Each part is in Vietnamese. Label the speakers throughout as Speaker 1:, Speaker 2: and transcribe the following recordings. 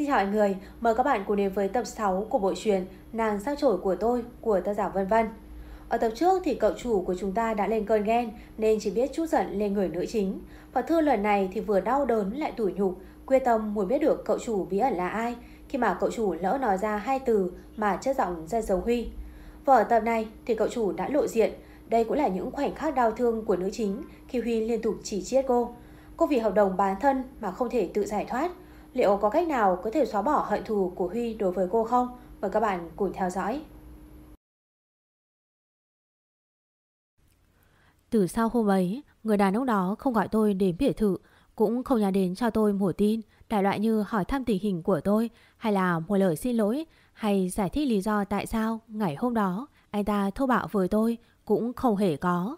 Speaker 1: Xin chào mọi người, mời các bạn cùng đến với tập 6 của bộ truyện Nàng sắc trổi của tôi của tác giả Vân Vân. Ở tập trước thì cậu chủ của chúng ta đã lên cơn ghen nên chỉ biết chút giận lên người nữ chính. Và thư lần này thì vừa đau đớn lại tủi nhục, quyết tâm muốn biết được cậu chủ bí ẩn là ai khi mà cậu chủ lỡ nói ra hai từ mà chất giọng ra dấu Huy. Và ở tập này thì cậu chủ đã lộ diện, đây cũng là những khoảnh khắc đau thương của nữ chính khi Huy liên tục chỉ chiết cô. Cô vì hợp đồng bán thân mà không thể tự giải thoát. Liệu có cách nào có thể xóa bỏ hận thù của Huy đối với cô không? Mời các bạn cùng theo dõi.
Speaker 2: Từ sau hôm ấy, người đàn ông đó không gọi tôi đến biệt thự, cũng không nhắn đến cho tôi một tin, đại loại như hỏi thăm tình hình của tôi, hay là một lời xin lỗi, hay giải thích lý do tại sao ngày hôm đó anh ta thô bạo với tôi cũng không hề có.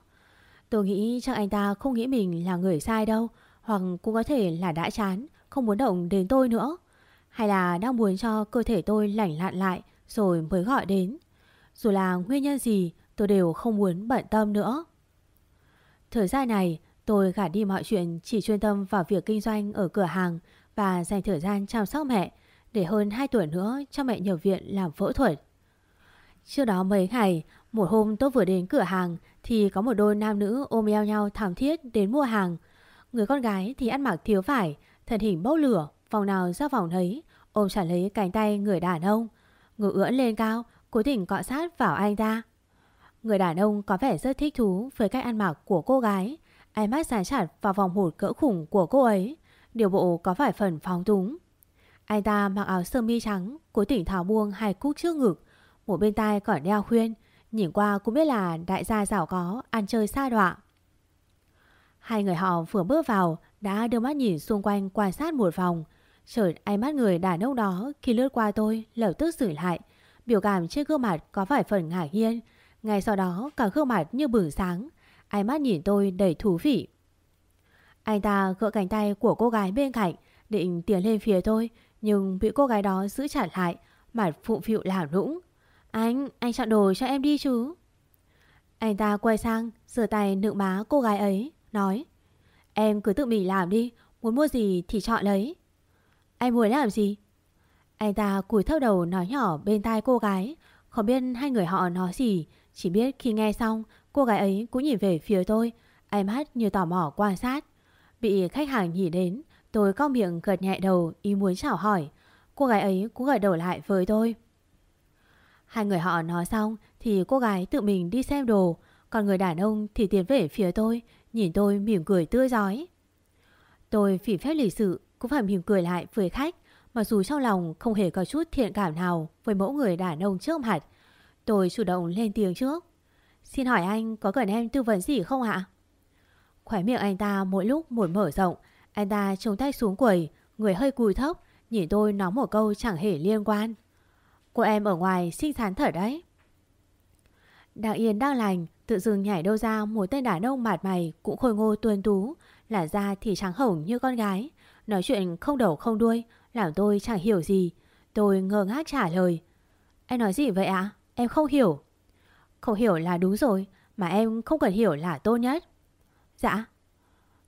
Speaker 2: Tôi nghĩ chắc anh ta không nghĩ mình là người sai đâu, hoặc cũng có thể là đã chán, không muốn động đến tôi nữa. Hay là đang muốn cho cơ thể tôi lảnh lạn lại rồi mới gọi đến. Dù là nguyên nhân gì tôi đều không muốn bận tâm nữa. Thời gian này tôi gạt đi mọi chuyện chỉ chuyên tâm vào việc kinh doanh ở cửa hàng và dành thời gian chăm sóc mẹ để hơn 2 tuổi nữa cho mẹ nhập viện làm phẫu thuật. Trước đó mấy ngày, một hôm tôi vừa đến cửa hàng thì có một đôi nam nữ ôm eo nhau thảm thiết đến mua hàng. Người con gái thì ăn mặc thiếu vải, thân hình bốc lửa, vòng nào ra vòng ấy, ôm chặt lấy cánh tay người đàn ông. Ngực ưỡn lên cao, cố tình cọ sát vào anh ta. Người đàn ông có vẻ rất thích thú với cách ăn mặc của cô gái. Ánh mắt dài chặt vào vòng hụt cỡ khủng của cô ấy. Điều bộ có vài phần phóng túng. Anh ta mặc áo sơ mi trắng, cố tình tháo buông hai cúc trước ngực. Một bên tai còn đeo khuyên. Nhìn qua cũng biết là đại gia giàu có, ăn chơi xa đọa. Hai người họ vừa bước vào đã đưa mắt nhìn xung quanh quan sát một vòng. Chợt ánh mắt người đàn ông đó khi lướt qua tôi lập tức xử lại. Biểu cảm trên gương mặt có vài phần ngạc nhiên. Ngay sau đó cả gương mặt như bừng sáng. Ánh mắt nhìn tôi đầy thú vị. Anh ta gỡ cánh tay của cô gái bên cạnh định tiến lên phía tôi nhưng bị cô gái đó giữ chặt lại mặt phụng phịu làm lũng Anh, anh chọn đồ cho em đi chứ. Anh ta quay sang, sửa tay nựng má cô gái ấy, nói Em cứ tự mình làm đi, muốn mua gì thì chọn lấy. Anh muốn làm gì? Anh ta cúi thấp đầu nói nhỏ bên tai cô gái, không biết hai người họ nói gì, chỉ biết khi nghe xong, cô gái ấy cũng nhìn về phía tôi, ánh mắt như tò mò quan sát. Bị khách hàng nhìn đến, tôi cong miệng gật nhẹ đầu ý muốn chào hỏi. Cô gái ấy cũng gật đầu lại với tôi. Hai người họ nói xong thì cô gái tự mình đi xem đồ, còn người đàn ông thì tiến về phía tôi, nhìn tôi mỉm cười tươi giói. Tôi phỉ phép lịch sự cũng phải mỉm cười lại với khách, mặc dù trong lòng không hề có chút thiện cảm nào với mẫu người đàn ông trước mặt. Tôi chủ động lên tiếng trước. Xin hỏi anh có cần em tư vấn gì không ạ? Khỏe miệng anh ta mỗi lúc một mở rộng, anh ta trông tay xuống quầy, người hơi cùi thấp, nhìn tôi nói một câu chẳng hề liên quan. Cô em ở ngoài xinh xắn thật đấy. Đang yên đang lành, tự dưng nhảy đâu ra một tên đàn ông mặt mày cũng khôi ngô tuân tú, là da thì trắng hồng như con gái. Nói chuyện không đầu không đuôi, làm tôi chẳng hiểu gì. Tôi ngơ ngác trả lời. em nói gì vậy ạ? Em không hiểu. Không hiểu là đúng rồi, mà em không cần hiểu là tốt nhất. Dạ.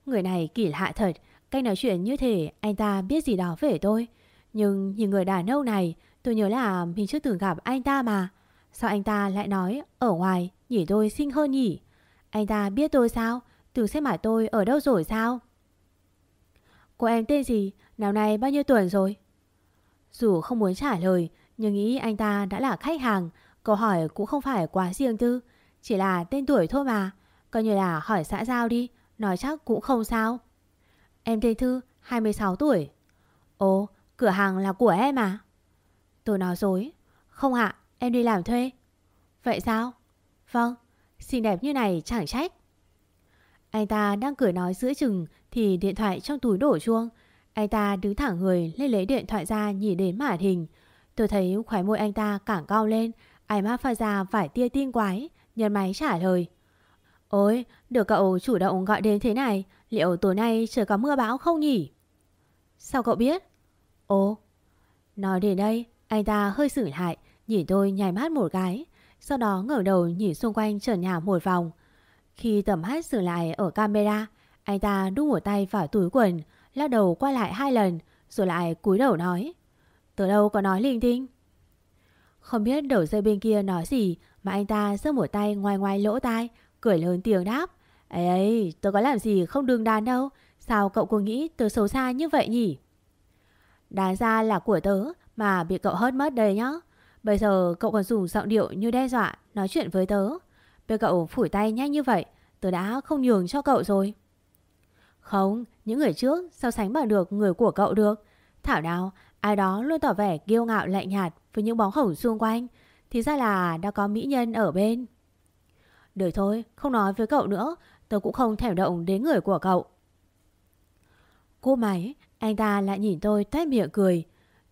Speaker 2: Người này kỳ lạ thật, cách nói chuyện như thế anh ta biết gì đó về tôi. Nhưng nhìn người đàn ông này, tôi nhớ là mình chưa từng gặp anh ta mà. Sao anh ta lại nói ở ngoài nhỉ tôi xinh hơn nhỉ? Anh ta biết tôi sao? Từng xem mặt tôi ở đâu rồi sao? Cô em tên gì? Nào này bao nhiêu tuổi rồi? Dù không muốn trả lời, nhưng nghĩ anh ta đã là khách hàng, câu hỏi cũng không phải quá riêng tư, chỉ là tên tuổi thôi mà. Coi như là hỏi xã giao đi, nói chắc cũng không sao. Em tên Thư, 26 tuổi. Ồ, cửa hàng là của em à? Tôi nói dối. Không ạ, em đi làm thuê. Vậy sao? Vâng, xinh đẹp như này chẳng trách. Anh ta đang cười nói giữa chừng thì điện thoại trong túi đổ chuông. Anh ta đứng thẳng người lên lấy điện thoại ra nhìn đến màn hình. Tôi thấy khóe môi anh ta cảng cao lên, ánh mắt pha ra phải tia tin quái, nhân máy trả lời. Ôi, được cậu chủ động gọi đến thế này, liệu tối nay trời có mưa bão không nhỉ? Sao cậu biết? Ồ, nói đến đây, anh ta hơi sửng lại, nhìn tôi nhảy mắt một cái, sau đó ngẩng đầu nhìn xung quanh trần nhà một vòng. Khi tầm hát dừng lại ở camera, anh ta đút một tay vào túi quần, lắc đầu qua lại hai lần, rồi lại cúi đầu nói. từ đâu có nói linh tinh. Không biết đầu dây bên kia nói gì mà anh ta giơ một tay ngoài ngoài lỗ tai, cười lớn tiếng đáp. Ấy ấy, tôi có làm gì không đương đàn đâu. Sao cậu cô nghĩ tôi xấu xa như vậy nhỉ? Đáng ra là của tớ mà bị cậu hớt mất đây nhá. Bây giờ cậu còn dùng giọng điệu như đe dọa nói chuyện với tớ. Bây cậu phủi tay nhanh như vậy, tớ đã không nhường cho cậu rồi. Không, những người trước so sánh bằng được người của cậu được. Thảo nào, ai đó luôn tỏ vẻ kiêu ngạo lạnh nhạt với những bóng hổng xung quanh. Thì ra là đã có mỹ nhân ở bên. Được thôi, không nói với cậu nữa, tớ cũng không thèm động đến người của cậu. Cô máy, anh ta lại nhìn tôi tét miệng cười.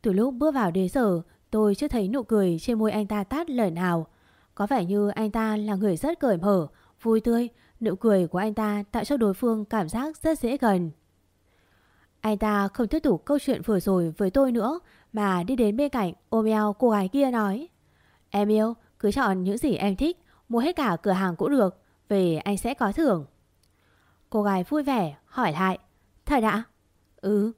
Speaker 2: Từ lúc bước vào đế sở tôi chưa thấy nụ cười trên môi anh ta tát lời nào. Có vẻ như anh ta là người rất cởi mở, vui tươi, nụ cười của anh ta tạo cho đối phương cảm giác rất dễ gần. Anh ta không tiếp tục câu chuyện vừa rồi với tôi nữa mà đi đến bên cạnh ôm eo cô gái kia nói Em yêu, cứ chọn những gì em thích, mua hết cả cửa hàng cũng được, về anh sẽ có thưởng. Cô gái vui vẻ hỏi lại Thật ạ? Ừ.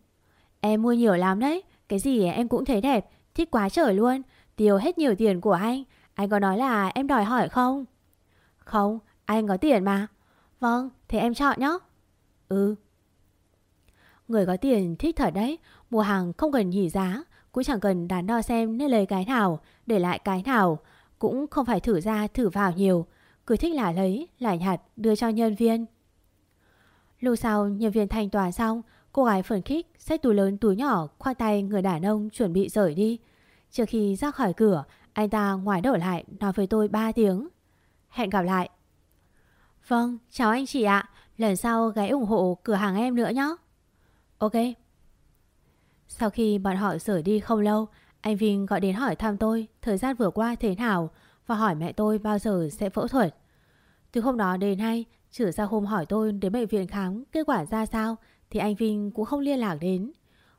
Speaker 2: Em mua nhiều lắm đấy, cái gì em cũng thấy đẹp, thích quá trời luôn, tiêu hết nhiều tiền của anh. Anh có nói là em đòi hỏi không? Không, anh có tiền mà. Vâng, thế em chọn nhé. Ừ. Người có tiền thích thật đấy, mua hàng không cần nhỉ giá, cũng chẳng cần đắn đo xem nên lấy cái nào, để lại cái nào, cũng không phải thử ra thử vào nhiều, cứ thích là lấy, là nhặt đưa cho nhân viên. Lúc sau nhân viên thanh toán xong, cô gái phấn khích xách túi lớn túi nhỏ khoa tay người đàn ông chuẩn bị rời đi. Trước khi ra khỏi cửa, anh ta ngoài đổi lại nói với tôi 3 tiếng. Hẹn gặp lại. Vâng, chào anh chị ạ. Lần sau ghé ủng hộ cửa hàng em nữa nhé. Ok. Sau khi bọn họ rời đi không lâu, anh Vinh gọi đến hỏi thăm tôi thời gian vừa qua thế nào và hỏi mẹ tôi bao giờ sẽ phẫu thuật. Từ hôm đó đến nay, trừ ra hôm hỏi tôi đến bệnh viện khám kết quả ra sao thì anh Vinh cũng không liên lạc đến.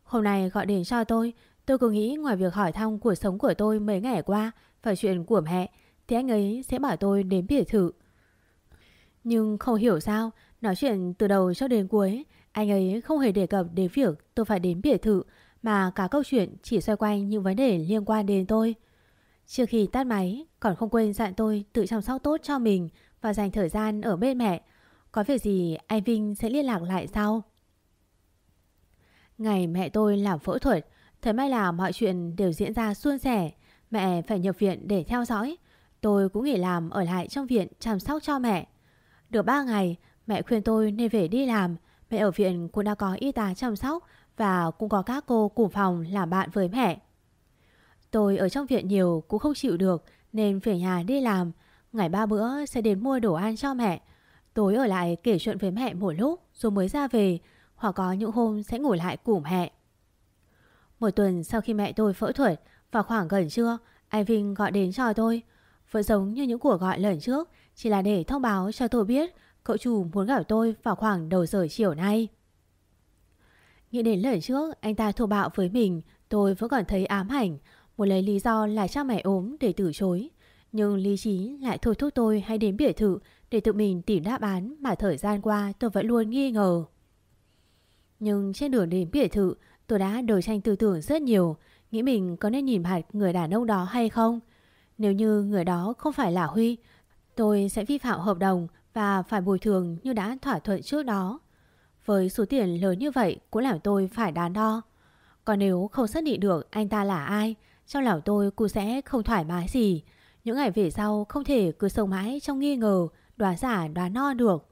Speaker 2: Hôm nay gọi đến cho tôi, tôi cứ nghĩ ngoài việc hỏi thăm cuộc sống của tôi mấy ngày qua và chuyện của mẹ thì anh ấy sẽ bảo tôi đến biệt thự. Nhưng không hiểu sao, nói chuyện từ đầu cho đến cuối, anh ấy không hề đề cập đến việc tôi phải đến biệt thự mà cả câu chuyện chỉ xoay quanh những vấn đề liên quan đến tôi. Trước khi tắt máy, còn không quên dặn tôi tự chăm sóc tốt cho mình và dành thời gian ở bên mẹ. Có việc gì anh Vinh sẽ liên lạc lại sau. Ngày mẹ tôi làm phẫu thuật, thế may là mọi chuyện đều diễn ra suôn sẻ. Mẹ phải nhập viện để theo dõi. Tôi cũng nghỉ làm ở lại trong viện chăm sóc cho mẹ. Được 3 ngày, mẹ khuyên tôi nên về đi làm. Mẹ ở viện cũng đã có y tá chăm sóc và cũng có các cô cùng phòng làm bạn với mẹ. Tôi ở trong viện nhiều cũng không chịu được nên về nhà đi làm. Ngày ba bữa sẽ đến mua đồ ăn cho mẹ. Tối ở lại kể chuyện với mẹ một lúc rồi mới ra về hoặc có những hôm sẽ ngủ lại cùng mẹ. Một tuần sau khi mẹ tôi phẫu thuật vào khoảng gần trưa, anh Vinh gọi đến cho tôi. Vẫn giống như những cuộc gọi lần trước, chỉ là để thông báo cho tôi biết cậu chủ muốn gặp tôi vào khoảng đầu giờ chiều nay. Nghĩ đến lần trước anh ta thô bạo với mình, tôi vẫn còn thấy ám ảnh, muốn lấy lý do là cha mẹ ốm để từ chối. Nhưng lý trí lại thôi thúc tôi hay đến biệt thự để tự mình tìm đáp án mà thời gian qua tôi vẫn luôn nghi ngờ. Nhưng trên đường đến biệt thự, tôi đã đổi tranh tư tưởng rất nhiều, nghĩ mình có nên nhìn mặt người đàn ông đó hay không. Nếu như người đó không phải là Huy, tôi sẽ vi phạm hợp đồng và phải bồi thường như đã thỏa thuận trước đó. Với số tiền lớn như vậy cũng làm tôi phải đắn đo. Còn nếu không xác định được anh ta là ai, trong lòng tôi cũng sẽ không thoải mái gì. Những ngày về sau không thể cứ sống mãi trong nghi ngờ, đoán giả đoán no được.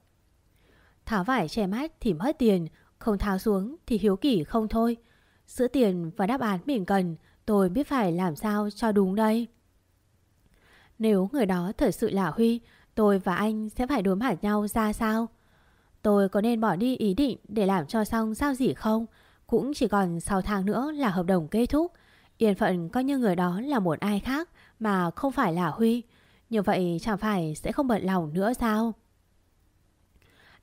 Speaker 2: Tháo vải che mắt thì mất tiền, không tháo xuống thì hiếu kỷ không thôi. Giữa tiền và đáp án mình cần, tôi biết phải làm sao cho đúng đây. Nếu người đó thật sự là Huy, tôi và anh sẽ phải đối mặt nhau ra sao? Tôi có nên bỏ đi ý định để làm cho xong sao gì không? Cũng chỉ còn 6 tháng nữa là hợp đồng kết thúc. Yên phận coi như người đó là một ai khác mà không phải là Huy. Như vậy chẳng phải sẽ không bận lòng nữa sao?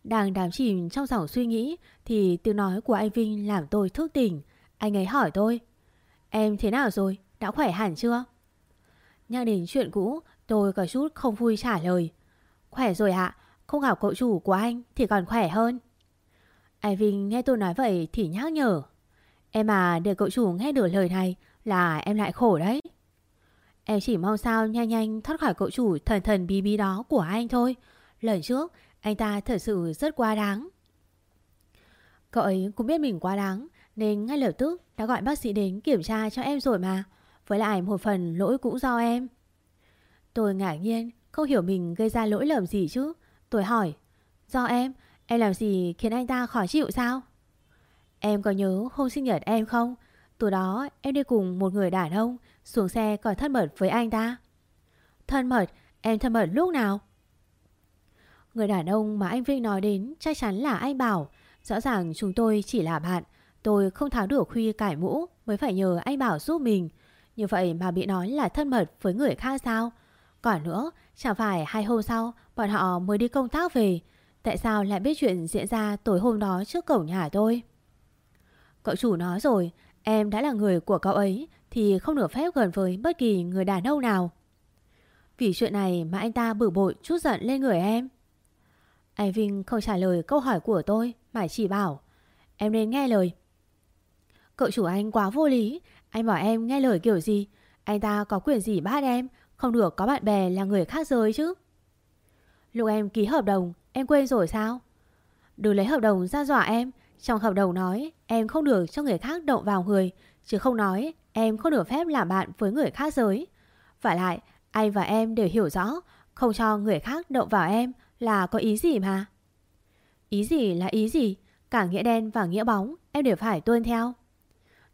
Speaker 2: Đang đám chìm trong dòng suy nghĩ thì tiếng nói của anh Vinh làm tôi thức tỉnh. Anh ấy hỏi tôi Em thế nào rồi? Đã khỏe hẳn chưa? Nhắc đến chuyện cũ tôi có chút không vui trả lời. Khỏe rồi ạ, không gặp cậu chủ của anh thì còn khỏe hơn. Anh Vinh nghe tôi nói vậy thì nhắc nhở. Em à để cậu chủ nghe được lời này là em lại khổ đấy. Em chỉ mong sao nhanh nhanh thoát khỏi cậu chủ thần thần bí bí đó của anh thôi. Lần trước, anh ta thật sự rất quá đáng. Cậu ấy cũng biết mình quá đáng, nên ngay lập tức đã gọi bác sĩ đến kiểm tra cho em rồi mà. Với lại một phần lỗi cũng do em. Tôi ngạc nhiên, không hiểu mình gây ra lỗi lầm gì chứ. Tôi hỏi, do em, em làm gì khiến anh ta khó chịu sao? Em có nhớ hôm sinh nhật em không? tối đó em đi cùng một người đàn ông xuống xe còn thân mật với anh ta. Thân mật? Em thân mật lúc nào? Người đàn ông mà anh Vinh nói đến chắc chắn là anh Bảo. Rõ ràng chúng tôi chỉ là bạn. Tôi không tháo được khuy cải mũ mới phải nhờ anh Bảo giúp mình. Như vậy mà bị nói là thân mật với người khác sao? Còn nữa, chẳng phải hai hôm sau bọn họ mới đi công tác về. Tại sao lại biết chuyện diễn ra tối hôm đó trước cổng nhà tôi? Cậu chủ nói rồi, em đã là người của cậu ấy thì không được phép gần với bất kỳ người đàn ông nào. Vì chuyện này mà anh ta bử bội chút giận lên người em. Anh Vinh không trả lời câu hỏi của tôi mà chỉ bảo em nên nghe lời. Cậu chủ anh quá vô lý, anh bảo em nghe lời kiểu gì, anh ta có quyền gì bắt em, không được có bạn bè là người khác giới chứ. Lúc em ký hợp đồng, em quên rồi sao? Đừng lấy hợp đồng ra dọa em, trong hợp đồng nói em không được cho người khác động vào người, chứ không nói em không được phép làm bạn với người khác giới. Và lại, anh và em đều hiểu rõ, không cho người khác động vào em là có ý gì mà. Ý gì là ý gì, cả nghĩa đen và nghĩa bóng em đều phải tuân theo.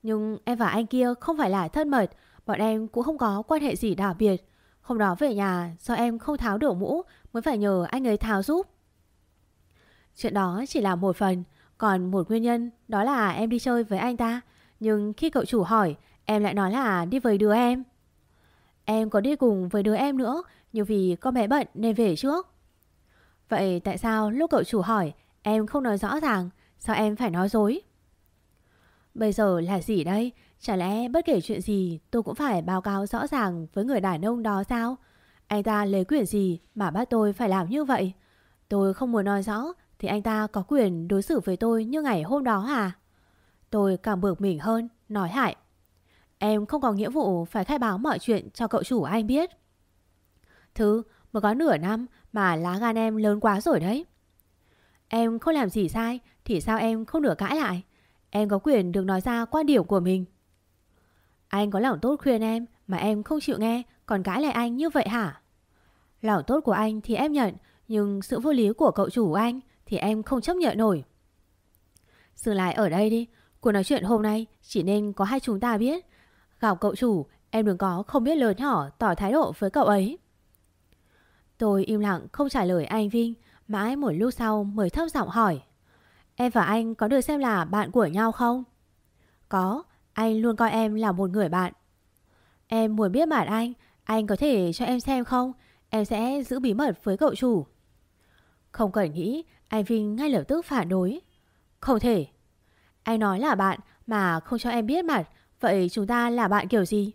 Speaker 2: Nhưng em và anh kia không phải là thân mật, bọn em cũng không có quan hệ gì đặc biệt. Hôm đó về nhà do em không tháo được mũ mới phải nhờ anh ấy tháo giúp. Chuyện đó chỉ là một phần, còn một nguyên nhân đó là em đi chơi với anh ta. Nhưng khi cậu chủ hỏi, em lại nói là đi với đứa em. Em có đi cùng với đứa em nữa, nhưng vì con bé bận nên về trước. Vậy tại sao lúc cậu chủ hỏi, em không nói rõ ràng, sao em phải nói dối? Bây giờ là gì đây? Chả lẽ bất kể chuyện gì tôi cũng phải báo cáo rõ ràng với người đàn ông đó sao? Anh ta lấy quyền gì mà bắt tôi phải làm như vậy? Tôi không muốn nói rõ thì anh ta có quyền đối xử với tôi như ngày hôm đó à? Tôi càng bực mình hơn, nói hại. Em không có nghĩa vụ phải khai báo mọi chuyện cho cậu chủ anh biết. Thứ, mới có nửa năm mà lá gan em lớn quá rồi đấy. Em không làm gì sai thì sao em không nửa cãi lại? Em có quyền được nói ra quan điểm của mình. Anh có lòng tốt khuyên em mà em không chịu nghe còn cãi lại anh như vậy hả? Lòng tốt của anh thì em nhận nhưng sự vô lý của cậu chủ anh thì em không chấp nhận nổi. Dừng lại ở đây đi. Cuộc nói chuyện hôm nay chỉ nên có hai chúng ta biết. Gặp cậu chủ, em đừng có không biết lớn nhỏ tỏ thái độ với cậu ấy. Tôi im lặng không trả lời anh Vinh. Mãi một lúc sau mới thấp giọng hỏi. Em và anh có được xem là bạn của nhau không? Có, anh luôn coi em là một người bạn. Em muốn biết bạn anh, anh có thể cho em xem không? Em sẽ giữ bí mật với cậu chủ. Không cần nghĩ, anh Vinh ngay lập tức phản đối. Không thể. Anh nói là bạn mà không cho em biết mặt, vậy chúng ta là bạn kiểu gì?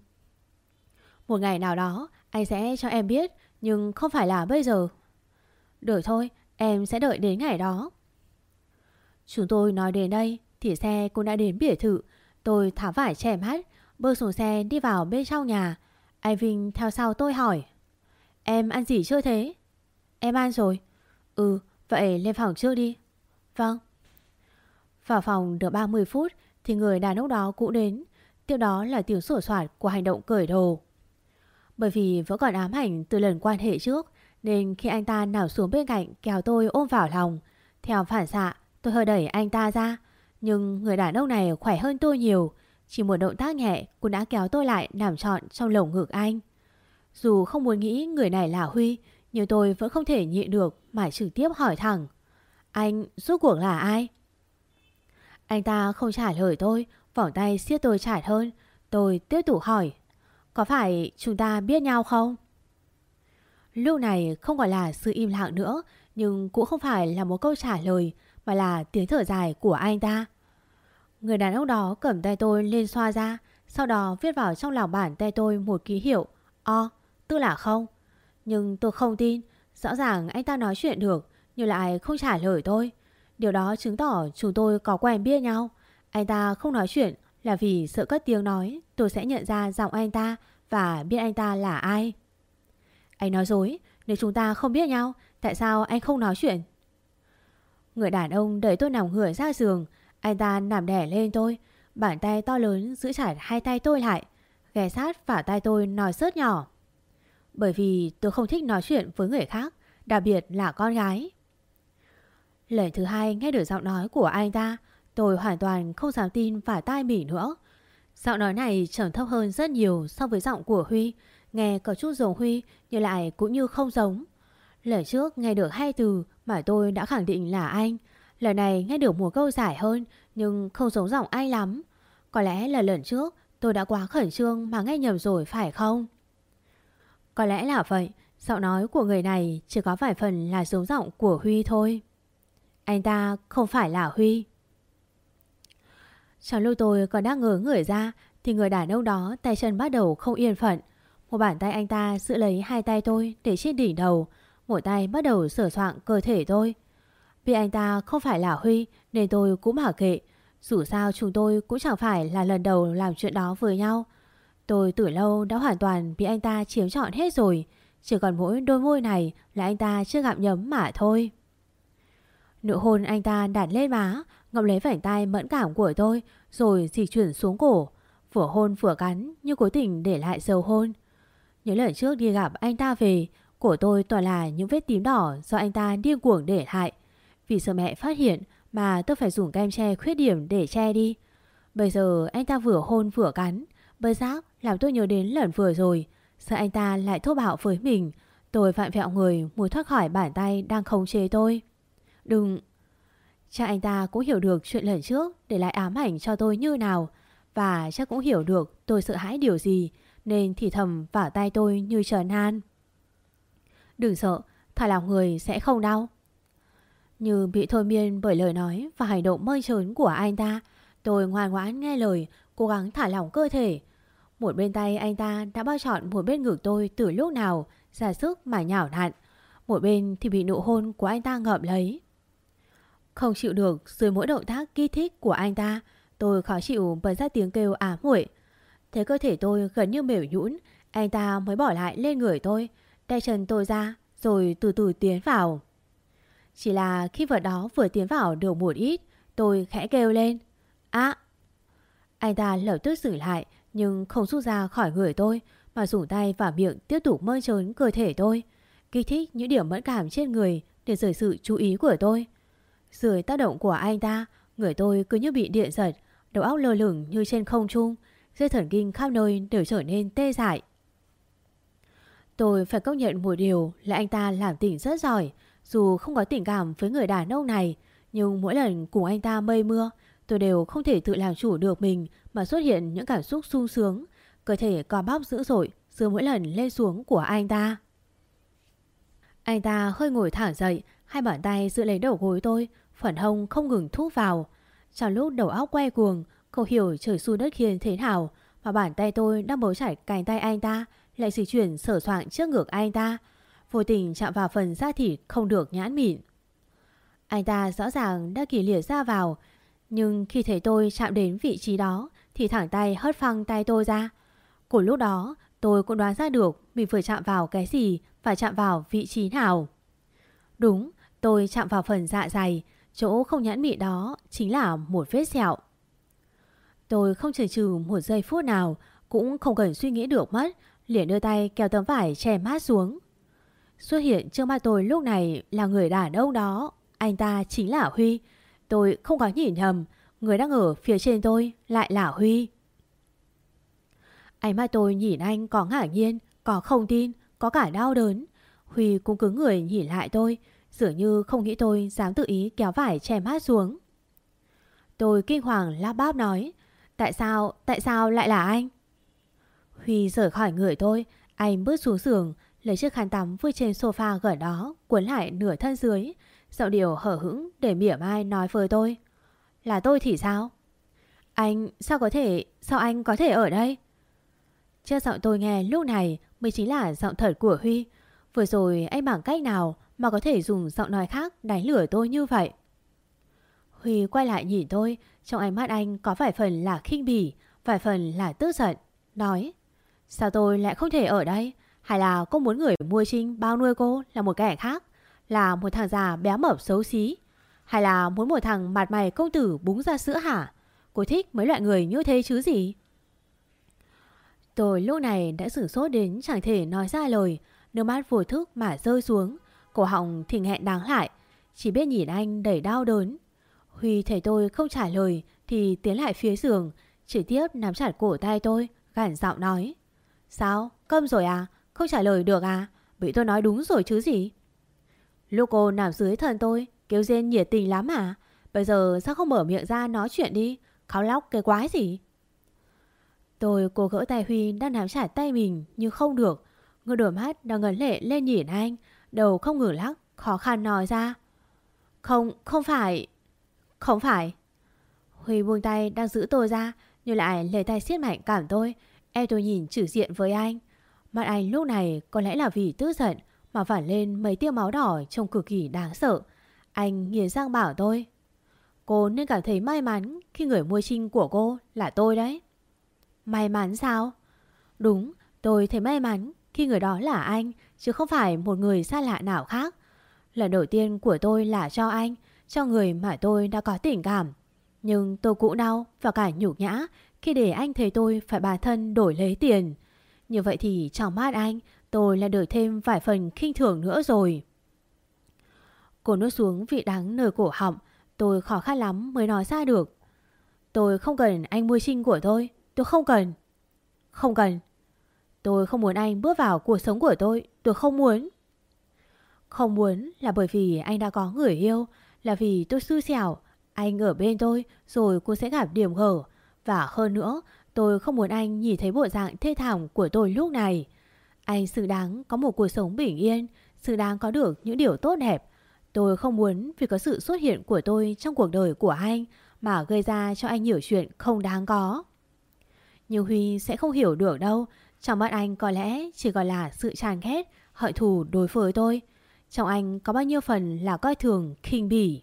Speaker 2: Một ngày nào đó, anh sẽ cho em biết, nhưng không phải là bây giờ. Được thôi, em sẽ đợi đến ngày đó. Chúng tôi nói đến đây thì xe cũng đã đến biệt thự. Tôi thả vải che mắt, bước xuống xe đi vào bên trong nhà. Anh Vinh theo sau tôi hỏi. Em ăn gì chưa thế? Em ăn rồi. Ừ, vậy lên phòng trước đi. Vâng. Vào phòng được 30 phút thì người đàn ông đó cũng đến. Tiếp đó là tiếng sổ soạt của hành động cởi đồ. Bởi vì vẫn còn ám ảnh từ lần quan hệ trước nên khi anh ta nào xuống bên cạnh kéo tôi ôm vào lòng. Theo phản xạ tôi hơi đẩy anh ta ra. Nhưng người đàn ông này khỏe hơn tôi nhiều. Chỉ một động tác nhẹ cũng đã kéo tôi lại nằm trọn trong lồng ngực anh. Dù không muốn nghĩ người này là Huy nhưng tôi vẫn không thể nhịn được mà trực tiếp hỏi thẳng. Anh rốt cuộc là ai? Anh ta không trả lời tôi, vòng tay siết tôi chặt hơn. Tôi tiếp tục hỏi. Có phải chúng ta biết nhau không? Lúc này không gọi là sự im lặng nữa, nhưng cũng không phải là một câu trả lời, mà là tiếng thở dài của anh ta. Người đàn ông đó cầm tay tôi lên xoa ra, sau đó viết vào trong lòng bản tay tôi một ký hiệu O, tức là không. Nhưng tôi không tin, rõ ràng anh ta nói chuyện được, nhưng lại không trả lời tôi. Điều đó chứng tỏ chúng tôi có quen biết nhau. Anh ta không nói chuyện là vì sợ cất tiếng nói tôi sẽ nhận ra giọng anh ta và biết anh ta là ai. Anh nói dối, nếu chúng ta không biết nhau, tại sao anh không nói chuyện? Người đàn ông đẩy tôi nằm ngửa ra giường, anh ta nằm đẻ lên tôi, bàn tay to lớn giữ chặt hai tay tôi lại, ghé sát vào tay tôi nói sớt nhỏ. Bởi vì tôi không thích nói chuyện với người khác, đặc biệt là con gái. Lần thứ hai nghe được giọng nói của anh ta, tôi hoàn toàn không dám tin vào tai mình nữa. Giọng nói này trầm thấp hơn rất nhiều so với giọng của Huy, nghe có chút giống Huy nhưng lại cũng như không giống. Lần trước nghe được hai từ mà tôi đã khẳng định là anh. Lần này nghe được một câu giải hơn nhưng không giống giọng anh lắm. Có lẽ là lần trước tôi đã quá khẩn trương mà nghe nhầm rồi phải không? Có lẽ là vậy, giọng nói của người này chỉ có vài phần là giống giọng của Huy thôi. Anh ta không phải là Huy. Trong lúc tôi còn đang ngớ người ra thì người đàn ông đó tay chân bắt đầu không yên phận. Một bàn tay anh ta giữ lấy hai tay tôi để trên đỉnh đầu. Một tay bắt đầu sửa soạn cơ thể tôi. Vì anh ta không phải là Huy nên tôi cũng mặc kệ. Dù sao chúng tôi cũng chẳng phải là lần đầu làm chuyện đó với nhau. Tôi từ lâu đã hoàn toàn bị anh ta chiếm trọn hết rồi. Chỉ còn mỗi đôi môi này là anh ta chưa gặm nhấm mà thôi. Nụ hôn anh ta đặt lên má, ngậm lấy vảnh tay mẫn cảm của tôi rồi di chuyển xuống cổ. Vừa hôn vừa cắn như cố tình để lại dấu hôn. Những lần trước đi gặp anh ta về, cổ tôi toàn là những vết tím đỏ do anh ta điên cuồng để lại. Vì sợ mẹ phát hiện mà tôi phải dùng kem che khuyết điểm để che đi. Bây giờ anh ta vừa hôn vừa cắn, bơi giác làm tôi nhớ đến lần vừa rồi. Sợ anh ta lại thô bạo với mình, tôi vạn vẹo người muốn thoát khỏi bàn tay đang khống chế tôi. Đừng... Cha anh ta cũng hiểu được chuyện lần trước để lại ám ảnh cho tôi như nào. Và chắc cũng hiểu được tôi sợ hãi điều gì nên thì thầm vào tay tôi như trần han. Đừng sợ, thả lòng người sẽ không đau. Như bị thôi miên bởi lời nói và hành động mơ trớn của anh ta, tôi ngoan ngoãn nghe lời, cố gắng thả lỏng cơ thể. Một bên tay anh ta đã bao trọn một bên ngực tôi từ lúc nào, ra sức mà nhảo nặn. Một bên thì bị nụ hôn của anh ta ngậm lấy. Không chịu được dưới mỗi động tác kích thích của anh ta, tôi khó chịu bật ra tiếng kêu ám muội. Thế cơ thể tôi gần như mềm nhũn, anh ta mới bỏ lại lên người tôi, tay chân tôi ra rồi từ từ tiến vào. Chỉ là khi vợ đó vừa tiến vào được một ít, tôi khẽ kêu lên. Á! Anh ta lập tức xử lại nhưng không rút ra khỏi người tôi mà dùng tay và miệng tiếp tục mơn trớn cơ thể tôi, kích thích những điểm mẫn cảm trên người để rời sự chú ý của tôi. Dưới tác động của anh ta, người tôi cứ như bị điện giật, đầu óc lơ lửng như trên không trung, dây thần kinh khắp nơi đều trở nên tê dại. Tôi phải công nhận một điều là anh ta làm tình rất giỏi, dù không có tình cảm với người đàn ông này, nhưng mỗi lần cùng anh ta mây mưa, tôi đều không thể tự làm chủ được mình mà xuất hiện những cảm xúc sung sướng, cơ thể co bóp dữ dội giữa mỗi lần lên xuống của anh ta. Anh ta hơi ngồi thẳng dậy, hai bàn tay giữ lấy đầu gối tôi, phần hông không ngừng thúc vào. Trong lúc đầu óc quay cuồng, không hiểu trời xu đất khiên thế nào mà bàn tay tôi đang bấu chảy cánh tay anh ta lại di chuyển sở soạn trước ngược anh ta, vô tình chạm vào phần da thịt không được nhãn mịn. Anh ta rõ ràng đã kỳ liệt ra vào, nhưng khi thấy tôi chạm đến vị trí đó thì thẳng tay hất phăng tay tôi ra. Của lúc đó tôi cũng đoán ra được mình vừa chạm vào cái gì và chạm vào vị trí nào. Đúng, tôi chạm vào phần dạ dày, chỗ không nhãn mị đó chính là một vết sẹo. Tôi không chần chừ một giây phút nào, cũng không cần suy nghĩ được mất, liền đưa tay kéo tấm vải che mát xuống. Xuất hiện trước mắt tôi lúc này là người đàn ông đó, anh ta chính là Huy. Tôi không có nhìn nhầm, người đang ở phía trên tôi lại là Huy. Ánh mắt tôi nhìn anh có ngạc nhiên, có không tin, có cả đau đớn. Huy cũng cứng người nhìn lại tôi, dường như không nghĩ tôi dám tự ý kéo vải che mát xuống. Tôi kinh hoàng lắp bắp nói, tại sao, tại sao lại là anh? Huy rời khỏi người tôi, anh bước xuống giường, lấy chiếc khăn tắm vứt trên sofa gần đó, cuốn lại nửa thân dưới, giọng điệu hở hững để mỉa mai nói với tôi. Là tôi thì sao? Anh, sao có thể, sao anh có thể ở đây? Chiếc giọng tôi nghe lúc này mới chính là giọng thật của Huy. Vừa rồi anh bằng cách nào mà có thể dùng giọng nói khác đánh lửa tôi như vậy? Huy quay lại nhìn tôi, trong ánh mắt anh có vài phần là khinh bỉ, vài phần là tức giận, nói Sao tôi lại không thể ở đây? Hay là cô muốn người mua trinh bao nuôi cô là một kẻ khác? Là một thằng già béo mập xấu xí? Hay là muốn một thằng mặt mày công tử búng ra sữa hả? Cô thích mấy loại người như thế chứ gì? Tôi lúc này đã sửng sốt đến chẳng thể nói ra lời, nước mắt vô thức mà rơi xuống, cổ họng thình hẹn đáng lại, chỉ biết nhìn anh đầy đau đớn. Huy thấy tôi không trả lời thì tiến lại phía giường, chỉ tiếp nắm chặt cổ tay tôi, gằn giọng nói. Sao? Câm rồi à? Không trả lời được à? Bị tôi nói đúng rồi chứ gì? Lúc cô nằm dưới thân tôi, kêu rên nhiệt tình lắm à? Bây giờ sao không mở miệng ra nói chuyện đi? Kháo lóc cái quái gì? Tôi cố gỡ tay Huy đang nắm chặt tay mình nhưng không được. Ngôi đôi mắt đang ngấn lệ lên nhìn anh, đầu không ngừng lắc, khó khăn nói ra. Không, không phải... Không phải. Huy buông tay đang giữ tôi ra, nhưng lại lấy tay siết mạnh cảm tôi. Em tôi nhìn chữ diện với anh. Mặt anh lúc này có lẽ là vì tức giận mà phản lên mấy tia máu đỏ trông cực kỳ đáng sợ. Anh nghiến răng bảo tôi. Cô nên cảm thấy may mắn khi người mua trinh của cô là tôi đấy. May mắn sao? Đúng, tôi thấy may mắn khi người đó là anh chứ không phải một người xa lạ nào khác. Lần đầu tiên của tôi là cho anh, cho người mà tôi đã có tình cảm. Nhưng tôi cũng đau và cả nhục nhã khi để anh thấy tôi phải bản thân đổi lấy tiền. Như vậy thì trong mắt anh, tôi lại được thêm vài phần khinh thường nữa rồi. Cô nuốt xuống vị đắng nơi cổ họng, tôi khó khăn lắm mới nói ra được. Tôi không cần anh mua trinh của tôi, tôi không cần. Không cần. Tôi không muốn anh bước vào cuộc sống của tôi, tôi không muốn. Không muốn là bởi vì anh đã có người yêu, là vì tôi xui xẻo, anh ở bên tôi rồi cô sẽ gặp điểm hở. Và hơn nữa, tôi không muốn anh nhìn thấy bộ dạng thê thảm của tôi lúc này. Anh xứng đáng có một cuộc sống bình yên, xứng đáng có được những điều tốt đẹp. Tôi không muốn vì có sự xuất hiện của tôi trong cuộc đời của anh mà gây ra cho anh nhiều chuyện không đáng có. Nhưng Huy sẽ không hiểu được đâu. Trong mắt anh có lẽ chỉ gọi là sự chán ghét, hận thù đối với tôi. Trong anh có bao nhiêu phần là coi thường, khinh bỉ.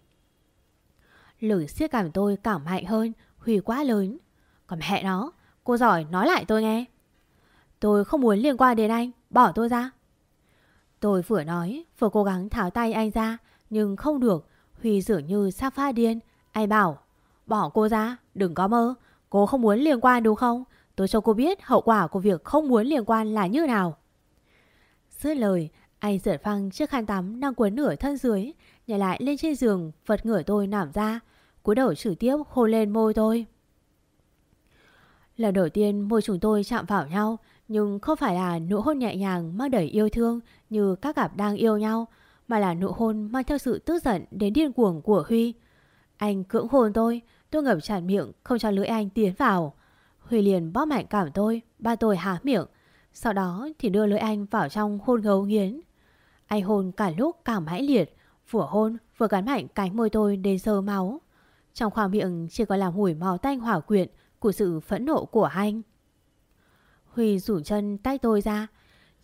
Speaker 2: lời siết cảm tôi cảm hại hơn, Huy quá lớn. Còn mẹ nó, cô giỏi nói lại tôi nghe. Tôi không muốn liên quan đến anh, bỏ tôi ra. Tôi vừa nói, vừa cố gắng tháo tay anh ra, nhưng không được. Huy dường như sắp phát điên. Anh bảo, bỏ cô ra, đừng có mơ. Cô không muốn liên quan đúng không? Tôi cho cô biết hậu quả của việc không muốn liên quan là như nào. Dứt lời, anh giật phăng chiếc khăn tắm đang cuốn nửa thân dưới, nhảy lại lên trên giường, vật ngửa tôi nằm ra, cúi đầu trực tiếp hôn lên môi tôi. Lần đầu tiên môi chúng tôi chạm vào nhau, nhưng không phải là nụ hôn nhẹ nhàng mang đầy yêu thương như các cặp đang yêu nhau, mà là nụ hôn mang theo sự tức giận đến điên cuồng của Huy. Anh cưỡng hôn tôi, tôi ngậm chặt miệng không cho lưỡi anh tiến vào. Huy liền bóp mạnh cảm tôi, ba tôi há miệng. Sau đó thì đưa lưỡi anh vào trong hôn gấu nghiến. Anh hôn cả lúc càng mãi liệt, vừa hôn vừa gắn mạnh cánh môi tôi đến sơ máu. Trong khoang miệng chỉ có làm mùi màu tanh hỏa quyện của sự phẫn nộ của anh. Huy rủ chân tay tôi ra,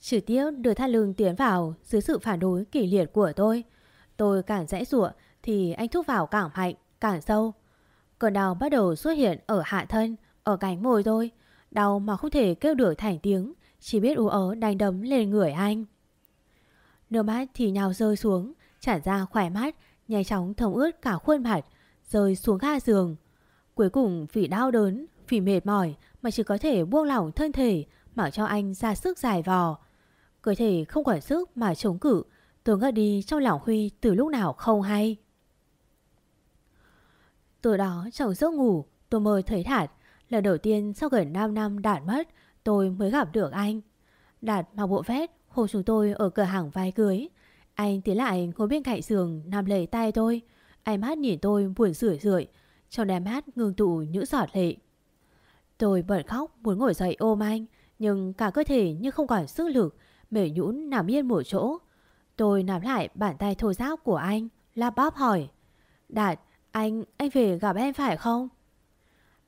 Speaker 2: trực tiếp đưa thắt lưng tiến vào dưới sự phản đối kỷ liệt của tôi. Tôi càng rẽ rụa thì anh thúc vào càng mạnh, càng sâu. Cơn đau bắt đầu xuất hiện ở hạ thân, ở cánh môi tôi. Đau mà không thể kêu được thành tiếng, chỉ biết ú ớ đánh đấm lên người anh. Nước mắt thì nhào rơi xuống, Chản ra khỏe mắt, nhanh chóng thấm ướt cả khuôn mặt, rơi xuống ga giường. Cuối cùng vì đau đớn, vì mệt mỏi mà chỉ có thể buông lỏng thân thể mặc cho anh ra sức giải vò. Cơ thể không còn sức mà chống cự, tôi ngất đi trong lòng Huy từ lúc nào không hay. Từ đó trong giấc ngủ tôi mơ thấy Đạt. Lần đầu tiên sau gần 5 năm Đạt mất tôi mới gặp được anh. Đạt mặc bộ vest hôm chúng tôi ở cửa hàng vai cưới. Anh tiến lại ngồi bên cạnh giường nằm lấy tay tôi. Ánh mắt nhìn tôi buồn rười rượi. Trong đám mắt ngừng tụ những giọt lệ. Tôi bật khóc muốn ngồi dậy ôm anh. Nhưng cả cơ thể như không còn sức lực. Mể nhũn nằm yên một chỗ. Tôi nắm lại bàn tay thô ráp của anh. Lắp bắp hỏi. Đạt, anh, anh về gặp em phải không?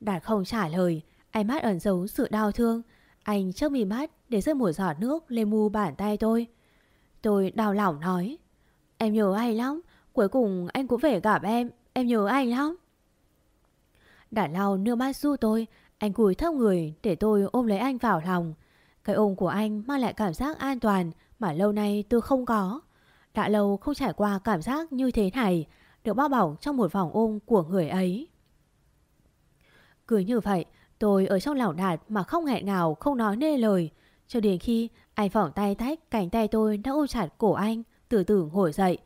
Speaker 2: Đạt không trả lời. Ánh mắt ẩn giấu sự đau thương. Anh chớp mi mắt để rơi một giọt nước lên mu bàn tay tôi. Tôi đau lòng nói. Em nhớ anh lắm. Cuối cùng anh cũng về gặp em. em nhớ anh lắm. đạt lau nước mắt du tôi, anh cúi thấp người để tôi ôm lấy anh vào lòng. Cái ôm của anh mang lại cảm giác an toàn mà lâu nay tôi không có. Đã lâu không trải qua cảm giác như thế này, được bao bọc trong một vòng ôm của người ấy. Cứ như vậy, tôi ở trong lảo đạt mà không nghẹn ngào, không nói nê lời. Cho đến khi anh phỏng tay tách cánh tay tôi đã ôm chặt cổ anh, từ từ ngồi dậy.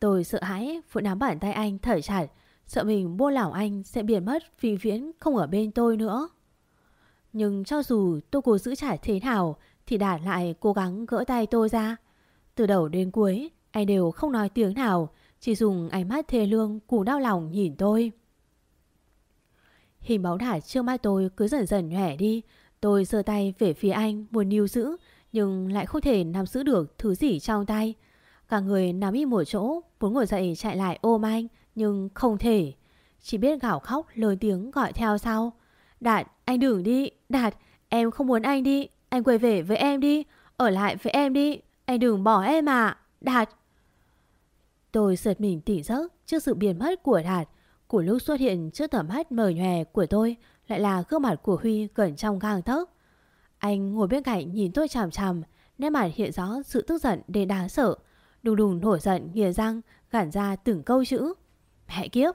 Speaker 2: Tôi sợ hãi phụ nắm bàn tay anh thở chặt, sợ mình buông lỏng anh sẽ biến mất vì viễn không ở bên tôi nữa. Nhưng cho dù tôi cố giữ chặt thế nào thì Đạt lại cố gắng gỡ tay tôi ra. Từ đầu đến cuối, anh đều không nói tiếng nào, chỉ dùng ánh mắt thê lương cùng đau lòng nhìn tôi. Hình bóng Đạt trước mắt tôi cứ dần dần nhòe đi. Tôi giơ tay về phía anh muốn níu giữ, nhưng lại không thể nắm giữ được thứ gì trong tay. Cả người nắm im một chỗ, muốn ngồi dậy chạy lại ôm anh, nhưng không thể. Chỉ biết gào khóc lớn tiếng gọi theo sau. Đạt, anh đừng đi. Đạt, em không muốn anh đi. Anh quay về với em đi. Ở lại với em đi. Anh đừng bỏ em à. Đạt. Tôi giật mình tỉnh giấc trước sự biến mất của Đạt. Của lúc xuất hiện trước tầm mắt mờ nhòe của tôi lại là gương mặt của Huy gần trong gang tấc. Anh ngồi bên cạnh nhìn tôi chằm chằm, nét mặt hiện rõ sự tức giận đến đáng sợ. Đùng đùng nổi giận nghìa răng, gản ra từng câu chữ. Mẹ kiếp!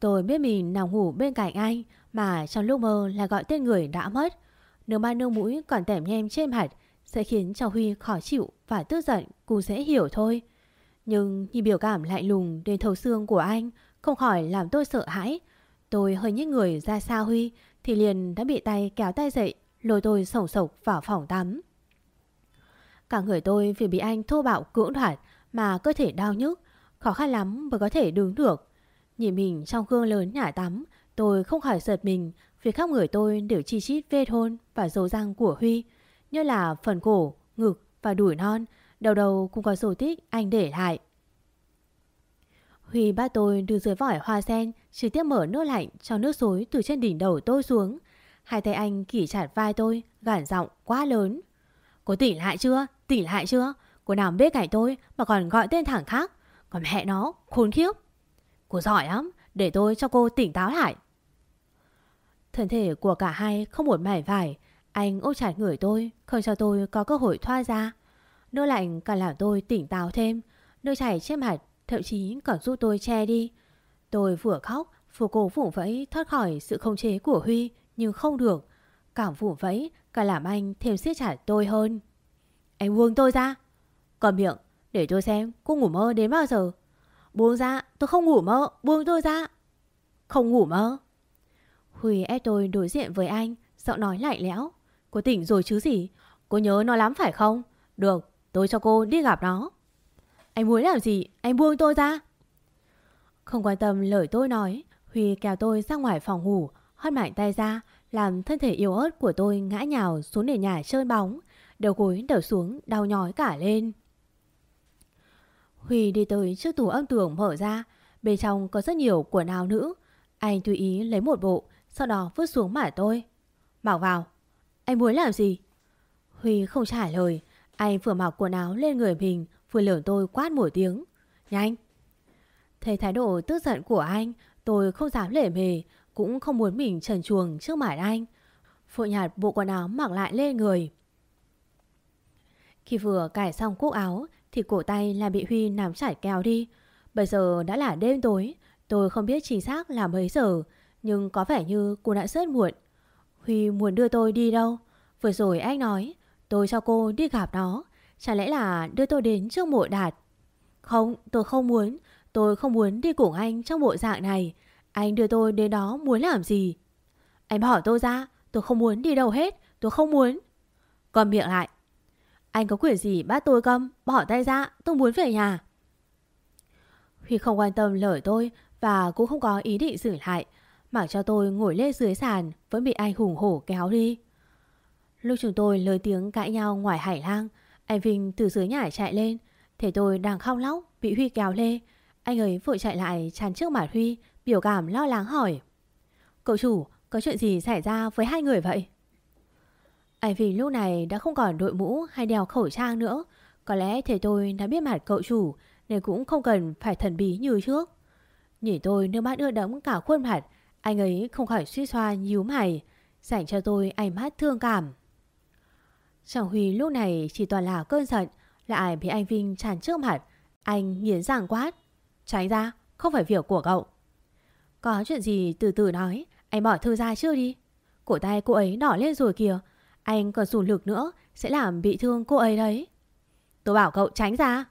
Speaker 2: Tôi biết mình nằm ngủ bên cạnh anh mà trong lúc mơ là gọi tên người đã mất. Nước ba nước mũi còn tẻm nhem trên mặt sẽ khiến cho Huy khó chịu và tức giận cũng dễ hiểu thôi. Nhưng nhìn biểu cảm lạnh lùng đến thấu xương của anh không khỏi làm tôi sợ hãi. Tôi hơi nhích người ra xa Huy thì liền đã bị tay kéo tay dậy lôi tôi sổng sộc vào phòng tắm. Cả người tôi vì bị anh thô bạo cưỡng đoạt mà cơ thể đau nhức, khó khăn lắm mới có thể đứng được. Nhìn mình trong gương lớn nhà tắm, tôi không khỏi giật mình vì khắp người tôi đều chi chít vết hôn và dấu răng của Huy, như là phần cổ, ngực và đùi non, đầu đầu cũng có dấu tích anh để lại. Huy bắt tôi đưa dưới vỏi hoa sen, trực tiếp mở nước lạnh cho nước suối từ trên đỉnh đầu tôi xuống. Hai tay anh kỉ chặt vai tôi, gản giọng quá lớn. Cô tỉnh lại chưa? Tỉnh lại chưa? Cô nào biết cạnh tôi mà còn gọi tên thẳng khác. Còn mẹ nó, khốn khiếp. Cô giỏi lắm, để tôi cho cô tỉnh táo lại. Thân thể của cả hai không một mảy vải. Anh ôm chặt người tôi, không cho tôi có cơ hội thoát ra. Nước lạnh càng làm tôi tỉnh táo thêm. Nước chảy trên mặt, thậm chí còn giúp tôi che đi. Tôi vừa khóc, vừa cố phủ vẫy thoát khỏi sự không chế của Huy, nhưng không được. Cảm phủ vẫy, cả làm anh thêm siết chặt tôi hơn. Anh buông tôi ra. Cầm miệng, để tôi xem cô ngủ mơ đến bao giờ. Buông ra, tôi không ngủ mơ, buông tôi ra. Không ngủ mơ. Huy ép tôi đối diện với anh, giọng nói lạnh lẽo. Cô tỉnh rồi chứ gì? Cô nhớ nó lắm phải không? Được, tôi cho cô đi gặp nó. Anh muốn làm gì? Anh buông tôi ra. Không quan tâm lời tôi nói, Huy kéo tôi ra ngoài phòng ngủ, hót mạnh tay ra, làm thân thể yếu ớt của tôi ngã nhào xuống nền nhà trơn bóng, đầu gối đổ xuống đau nhói cả lên. Huy đi tới trước tủ âm tường mở ra, bên trong có rất nhiều quần áo nữ. Anh tùy ý lấy một bộ, sau đó vứt xuống mặt tôi. Mặc vào, anh muốn làm gì? Huy không trả lời, anh vừa mặc quần áo lên người mình, vừa lởn tôi quát một tiếng. Nhanh! Thấy thái độ tức giận của anh, tôi không dám lể mề, cũng không muốn mình trần chuồng trước mặt anh. Phụ nhạt bộ quần áo mặc lại lên người. Khi vừa cải xong cúc áo thì cổ tay lại bị Huy nắm chặt kéo đi. Bây giờ đã là đêm tối, tôi không biết chính xác là mấy giờ, nhưng có vẻ như cô đã rất muộn. Huy muốn đưa tôi đi đâu? Vừa rồi anh nói, tôi cho cô đi gặp nó. Chả lẽ là đưa tôi đến trước mộ đạt? Không, tôi không muốn. Tôi không muốn đi cùng anh trong bộ dạng này. Anh đưa tôi đến đó muốn làm gì? Anh bỏ tôi ra, tôi không muốn đi đâu hết, tôi không muốn. Cầm miệng lại. Anh có quyền gì bắt tôi cầm bỏ tay ra, tôi muốn về nhà. Huy không quan tâm lời tôi và cũng không có ý định giữ lại. Mặc cho tôi ngồi lên dưới sàn vẫn bị anh hùng hổ kéo đi. Lúc chúng tôi lời tiếng cãi nhau ngoài hải lang, anh Vinh từ dưới nhà chạy lên. Thấy tôi đang khóc lóc, bị Huy kéo lê. Anh ấy vội chạy lại chắn trước mặt Huy, biểu cảm lo lắng hỏi. Cậu chủ, có chuyện gì xảy ra với hai người vậy? Anh vinh lúc này đã không còn đội mũ hay đeo khẩu trang nữa. Có lẽ thầy tôi đã biết mặt cậu chủ nên cũng không cần phải thần bí như trước. Nhìn tôi nước mắt ưa đẫm cả khuôn mặt Anh ấy không khỏi suy xoa nhíu mày Dành cho tôi ánh mắt thương cảm Chàng Huy lúc này chỉ toàn là cơn giận. Lại bị anh Vinh tràn trước mặt? Anh nghiến răng quát. Tránh ra, không phải việc của cậu. Có chuyện gì từ từ nói, Anh bỏ thư ra chưa đi. Cổ tay cô ấy đỏ lên rồi kìa. Anh còn dùng lực nữa, Sẽ làm bị thương cô ấy đấy. Tôi bảo cậu tránh ra.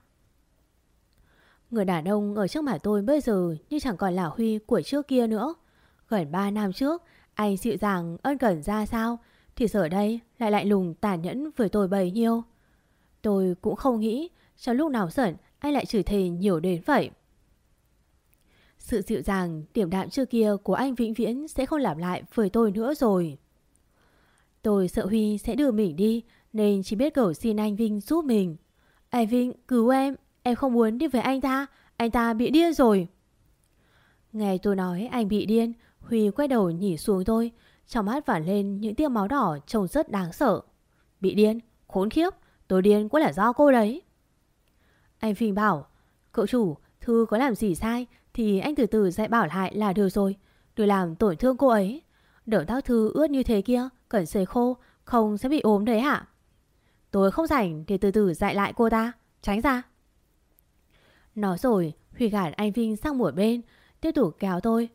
Speaker 2: Người đàn ông ở trước mặt tôi bây giờ Như chẳng còn là Huy của trước kia nữa. Gần 3 năm trước, Anh dịu dàng ân cần ra sao? Thì giờ đây lại lại lùng tàn nhẫn với tôi bấy nhiêu. Tôi cũng không nghĩ Trong lúc nào giận Anh lại chửi thề nhiều đến vậy. Sự dịu dàng Điểm đạm trước kia của anh vĩnh viễn Sẽ không làm lại với tôi nữa rồi. Tôi sợ Huy sẽ đưa mình đi, Nên chỉ biết cầu xin anh Vinh giúp mình. Anh Vinh, cứu em. Em không muốn đi với anh ta. Anh ta bị điên rồi. Nghe tôi nói anh bị điên, Huy quay đầu nhỉ xuống tôi trong mắt vả lên những tia máu đỏ Trông rất đáng sợ. Bị điên, khốn khiếp Tôi điên cũng là do cô đấy. Anh Vinh bảo Cậu chủ, Thư có làm gì sai Thì anh từ từ dạy bảo lại là được rồi. Đừng làm tổn thương cô ấy. Đỡ tác Thư ướt như thế kia cẩn sấy khô, không sẽ bị ốm đấy hả? Tôi không rảnh để từ từ dạy lại cô ta Tránh ra. Nói rồi Huy gạt anh Vinh sang một bên Tiếp tục kéo tôi.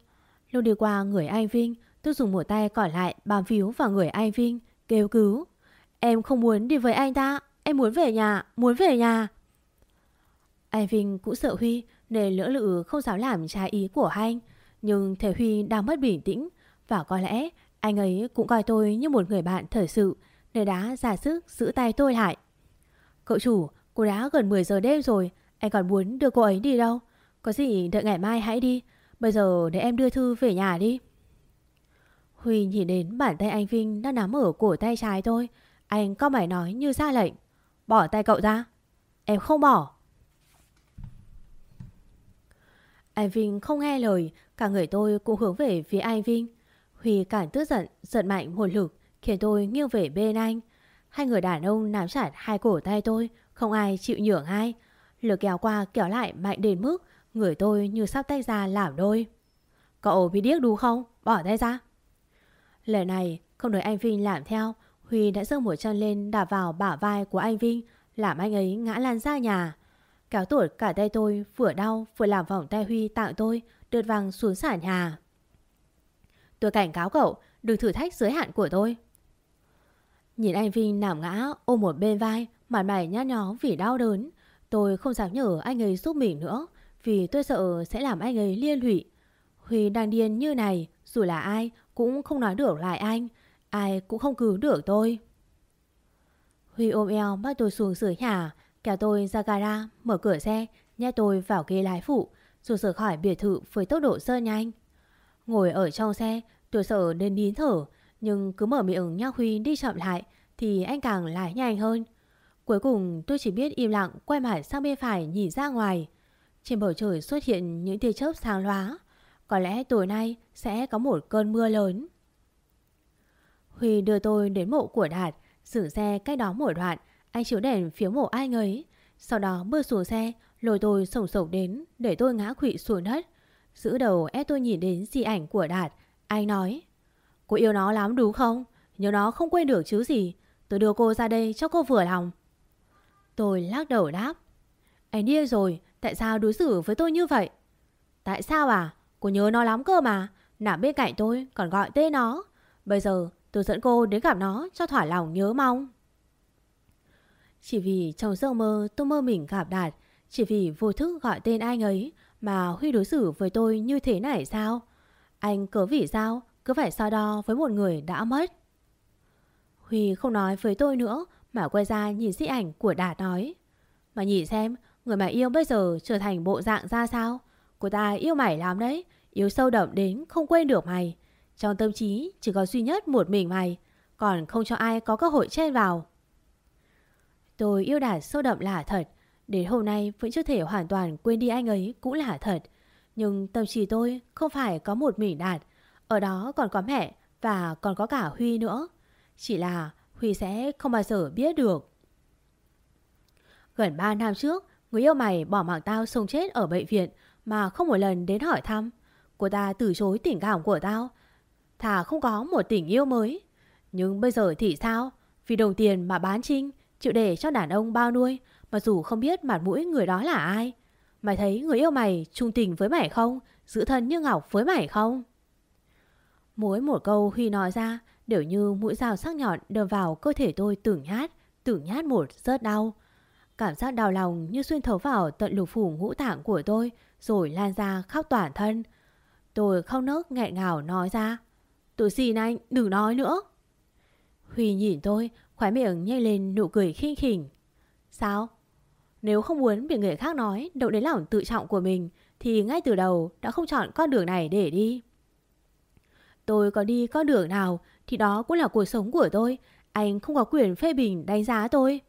Speaker 2: Lúc đi qua người anh Vinh Tôi dùng một tay còn lại, bám phiếu vào người anh Vinh, Kêu cứu. Em không muốn đi với anh ta, Em muốn về nhà, Muốn về nhà. Anh Vinh cũng sợ Huy Nên lỡ lự không dám làm trái ý của anh. Nhưng thể Huy đang mất bình tĩnh. Và có lẽ anh ấy cũng coi tôi như một người bạn thật sự Nên đã giả sức giữ tay tôi lại. Cậu chủ, Cô đã gần 10 giờ đêm rồi, anh còn muốn đưa cô ấy đi đâu? Có gì đợi ngày mai hãy đi. Bây giờ để em đưa Thư về nhà đi. Huy nhìn đến bàn tay anh Vinh đang nắm ở cổ tay trái tôi Anh có mày nói như ra lệnh. Bỏ tay cậu ra. Em không bỏ. Anh Vinh không nghe lời. Cả người tôi cũng hướng về phía anh Vinh. Huy càng tức giận Giận mạnh một lực, Khiến tôi nghiêng về bên anh. Hai người đàn ông nắm chặt hai cổ tay tôi, Không ai chịu nhường ai. Lực kéo qua kéo lại mạnh đến mức Người tôi như sắp tay ra làm đôi. Cậu bị điếc đúng không? Bỏ tay ra. Lời này, không đợi anh Vinh làm theo, Huy đã giơ một chân lên đạp vào bả vai của anh Vinh, Làm anh ấy ngã lan ra nhà. Kéo tuột cả tay tôi, vừa đau, vừa làm vòng tay Huy tặng tôi, Đượt văng xuống sàn nhà. Tôi cảnh cáo cậu, Đừng thử thách giới hạn của tôi. Nhìn anh Vinh nằm ngã, ôm một bên vai, Mặt mày nhát nhó vì đau đớn. Tôi không dám nhờ anh ấy giúp mình nữa, Vì tôi sợ sẽ làm anh ấy liên lụy. Huy đang điên như này, Dù là ai cũng không nói được lại anh Ai cũng không cứu được tôi Huy ôm eo bắt tôi xuống dưới nhà, Kéo tôi ra gara, Mở cửa xe, Nhét tôi vào ghế lái phụ, Rồi rời khỏi biệt thự với tốc độ sơ nhanh Ngồi ở trong xe, Tôi sợ nên nín thở, Nhưng cứ mở miệng nhắc Huy đi chậm lại Thì anh càng lái nhanh hơn Cuối cùng, tôi chỉ biết im lặng quay mặt sang bên phải nhìn ra ngoài. Trên bầu trời xuất hiện những tia chớp sáng loá. Có lẽ tối nay sẽ có một cơn mưa lớn. Huy đưa tôi đến mộ của Đạt, dừng xe cách đó một đoạn, anh chiếu đèn phía mộ ai ấy. Sau đó bước xuống xe, lôi tôi sổng sổng đến để tôi ngã quỵ xuống đất. Giữ đầu ép tôi nhìn đến di ảnh của Đạt, anh nói Cô yêu nó lắm đúng không? Nhớ nó không quên được chứ gì. Tôi đưa cô ra đây cho cô vừa lòng. Tôi lắc đầu đáp. Anh điên rồi, tại sao đối xử với tôi như vậy? Tại sao à? Cô nhớ nó lắm cơ mà. Nằm bên cạnh tôi, còn gọi tên nó. Bây giờ, tôi dẫn cô đến gặp nó cho thỏa lòng nhớ mong. Chỉ vì trong giấc mơ tôi mơ mình gặp Đạt. Chỉ vì vô thức gọi tên anh ấy mà Huy đối xử với tôi như thế này sao? Anh cứ vì sao cứ phải so đo với một người đã mất? Huy không nói với tôi nữa mà quay ra nhìn di ảnh của Đạt nói Mà nhìn xem, Người mà yêu bây giờ trở thành bộ dạng ra sao Cô ta yêu mày lắm đấy. Yêu sâu đậm đến không quên được mày. Trong tâm trí chỉ có duy nhất một mình mày. Còn không cho ai có cơ hội chen vào. Tôi yêu Đạt sâu đậm là thật. Đến hôm nay vẫn chưa thể hoàn toàn quên đi anh ấy cũng là thật. Nhưng tâm trí tôi không phải có một mình Đạt. Ở đó còn có mẹ và còn có cả Huy nữa. Chỉ là Huy sẽ không bao giờ biết được. Gần 3 năm trước, người yêu mày bỏ mạng tao sống chết ở bệnh viện mà không một lần đến hỏi thăm. Cô ta từ chối tình cảm của tao. Thà không có một tình yêu mới. Nhưng bây giờ thì sao? Vì đồng tiền mà bán trinh, chịu để cho đàn ông bao nuôi, mà dù không biết mặt mũi người đó là ai. Mày thấy người yêu mày trung tình với mày không? Giữ thân như ngọc với mày không? Mỗi một câu Huy nói ra đều như mũi dao sắc nhọn đâm vào cơ thể tôi từng nhát, từng nhát một rất đau. Cảm giác đau lòng như xuyên thấu vào tận lục phủ ngũ tạng của tôi rồi lan ra khắp toàn thân. Tôi không nớt nghẹn ngào nói ra. Tôi xin anh, đừng nói nữa. Huy nhìn tôi, khóe miệng nhanh lên nụ cười khinh khỉnh. Sao? Nếu không muốn bị người khác nói động đến lòng tự trọng của mình thì ngay từ đầu đã không chọn con đường này để đi. Tôi có đi con đường nào thì đó cũng là cuộc sống của tôi. Anh không có quyền phê bình đánh giá tôi.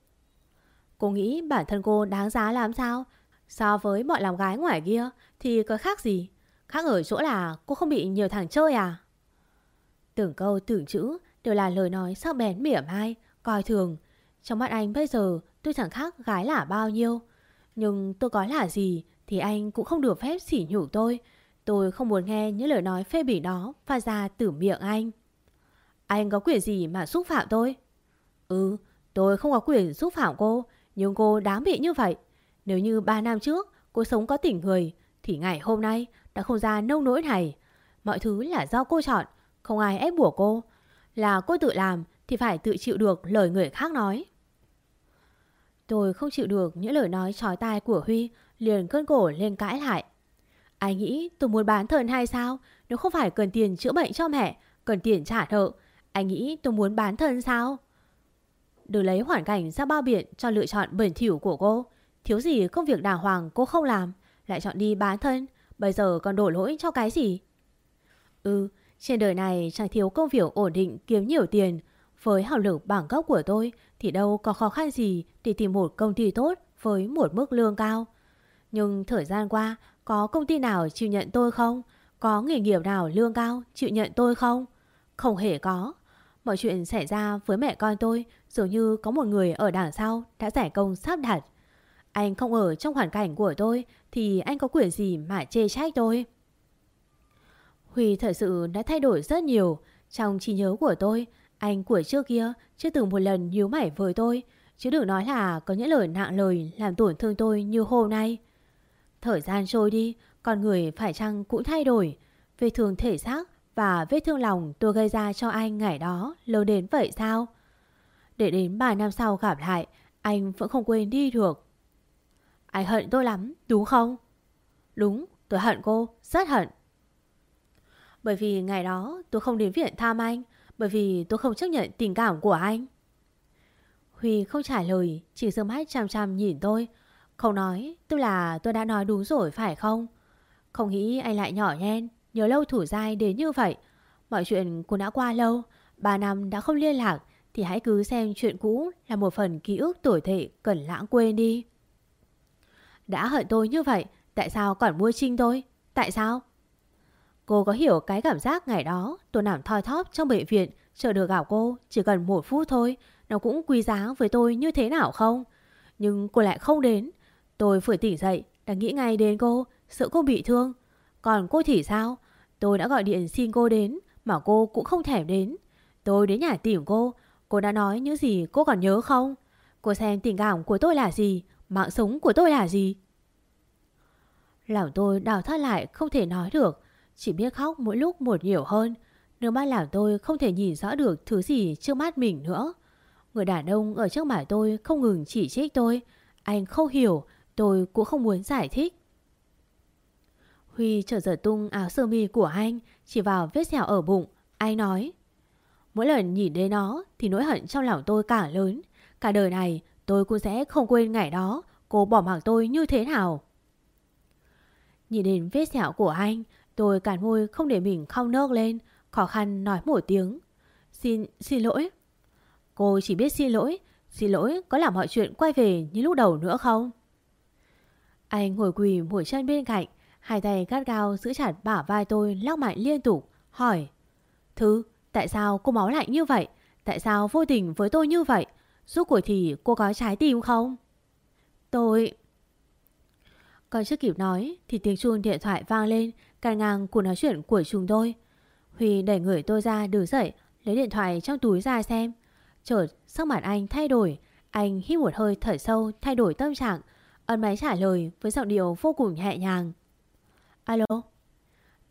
Speaker 2: Cô nghĩ bản thân cô đáng giá làm sao? So với mọi làm gái ngoài kia thì có khác gì? Khác ở chỗ là cô không bị nhiều thằng chơi à? tưởng câu tưởng chữ đều là lời nói sắc bén mỉa mai, coi thường. Trong mắt anh bây giờ tôi chẳng khác gái là bao nhiêu. Nhưng tôi có là gì thì anh cũng không được phép sỉ nhủ tôi. Tôi không muốn nghe những lời nói phê bỉ đó phát ra từ miệng anh. Anh có quyền gì mà xúc phạm tôi? Ừ, tôi không có quyền xúc phạm cô, nhưng cô đáng bị như vậy. Nếu như 3 năm trước cô sống có tỉnh người, thì ngày hôm nay đã không ra nông nỗi này. Mọi thứ là do cô chọn, không ai ép buộc cô. Là cô tự làm thì phải tự chịu được lời người khác nói. Tôi không chịu được những lời nói trói tai của Huy, liền cơn cổ lên cãi lại. Ai nghĩ tôi muốn bán thân hay sao? Nếu không phải cần tiền chữa bệnh cho mẹ, cần tiền trả nợ, anh nghĩ tôi muốn bán thân sao? Đừng lấy hoàn cảnh ra bao biện cho lựa chọn bẩn thỉu của cô. Thiếu gì công việc đàng hoàng cô không làm, lại chọn đi bán thân, bây giờ còn đổ lỗi cho cái gì? Ừ, trên đời này chẳng thiếu công việc ổn định kiếm nhiều tiền. Với học lực bảng gốc của tôi thì đâu có khó khăn gì để tìm một công ty tốt với một mức lương cao. Nhưng thời gian qua có công ty nào chịu nhận tôi không? Có nghề nghiệp nào lương cao chịu nhận tôi không? Không hề có. Mọi chuyện xảy ra với mẹ con tôi dường như có một người ở đằng sau đã giải công sắp đặt. Anh không ở trong hoàn cảnh của tôi thì anh có quyền gì mà chê trách tôi? Huy thật sự đã thay đổi rất nhiều. Trong trí nhớ của tôi, anh của trước kia chưa từng một lần nhíu mảy với tôi. Chứ đừng nói là có những lời nặng lời làm tổn thương tôi như hôm nay. Thời gian trôi đi, con người phải chăng cũng thay đổi. Về thường thể xác và vết thương lòng tôi gây ra cho anh ngày đó lớn đến vậy sao? Để đến 3 năm sau gặp lại, anh vẫn không quên đi được. Anh hận tôi lắm, đúng không? Đúng, tôi hận cô, rất hận. Bởi vì ngày đó tôi không đến viện thăm anh, bởi vì tôi không chấp nhận tình cảm của anh. Huy không trả lời, chỉ dương mắt chăm chăm nhìn tôi. Không nói, tức là tôi đã nói đúng rồi phải không? Không nghĩ anh lại nhỏ nhen, nhớ lâu thủ dai đến như vậy. Mọi chuyện cũng đã qua lâu, 3 năm đã không liên lạc, thì hãy cứ xem chuyện cũ là một phần ký ức tuổi thệ cần lãng quên đi. Đã hận tôi như vậy, tại sao còn mua trinh tôi? Tại sao? Cô có hiểu cái cảm giác ngày đó tôi nằm thoi thóp trong bệnh viện chờ được gặp cô chỉ cần một phút thôi nó cũng quý giá với tôi như thế nào không? Nhưng cô lại không đến. Tôi vừa tỉnh dậy đã nghĩ ngay đến cô, sợ cô bị thương. Còn cô thì sao? Tôi đã gọi điện xin cô đến mà cô cũng không thèm đến. Tôi đến nhà tìm cô, cô đã nói những gì cô còn nhớ không? Cô xem tình cảm của tôi là gì, mạng sống của tôi là gì? Lòng tôi đào thoát lại không thể nói được, chỉ biết khóc mỗi lúc một nhiều hơn. Nước mắt làm tôi không thể nhìn rõ được thứ gì trước mắt mình nữa. Người đàn ông ở trước mặt tôi không ngừng chỉ trích tôi. Anh không hiểu, tôi cũng không muốn giải thích. Huy trở giật tung áo sơ mi của anh, chỉ vào vết sẹo ở bụng. Anh nói, mỗi lần nhìn đến nó thì nỗi hận trong lòng tôi cả lớn. Cả đời này tôi cũng sẽ không quên ngày đó cô bỏ mặc tôi như thế nào. Nhìn đến vết sẹo của anh, tôi cản môi không để mình khóc nớt lên, khó khăn nói một tiếng. Xin, xin lỗi. Cô chỉ biết xin lỗi, xin lỗi có làm mọi chuyện quay về như lúc đầu nữa không? Anh ngồi quỳ một chân bên cạnh, hai tay gắt gao giữ chặt bả vai tôi lắc mạnh liên tục, hỏi. Thứ, tại sao cô máu lạnh như vậy? Tại sao vô tình với tôi như vậy? Suốt cuộc thì cô có trái tim không? Tôi... Còn chưa kịp nói thì tiếng chuông điện thoại vang lên cài ngang cuộc nói chuyện của chúng tôi. Huy đẩy người tôi ra đứng dậy lấy điện thoại trong túi ra xem. Chợt sắc mặt anh thay đổi anh hít một hơi thở sâu thay đổi tâm trạng Ấn máy trả lời với giọng điệu vô cùng nhẹ nhàng Alo?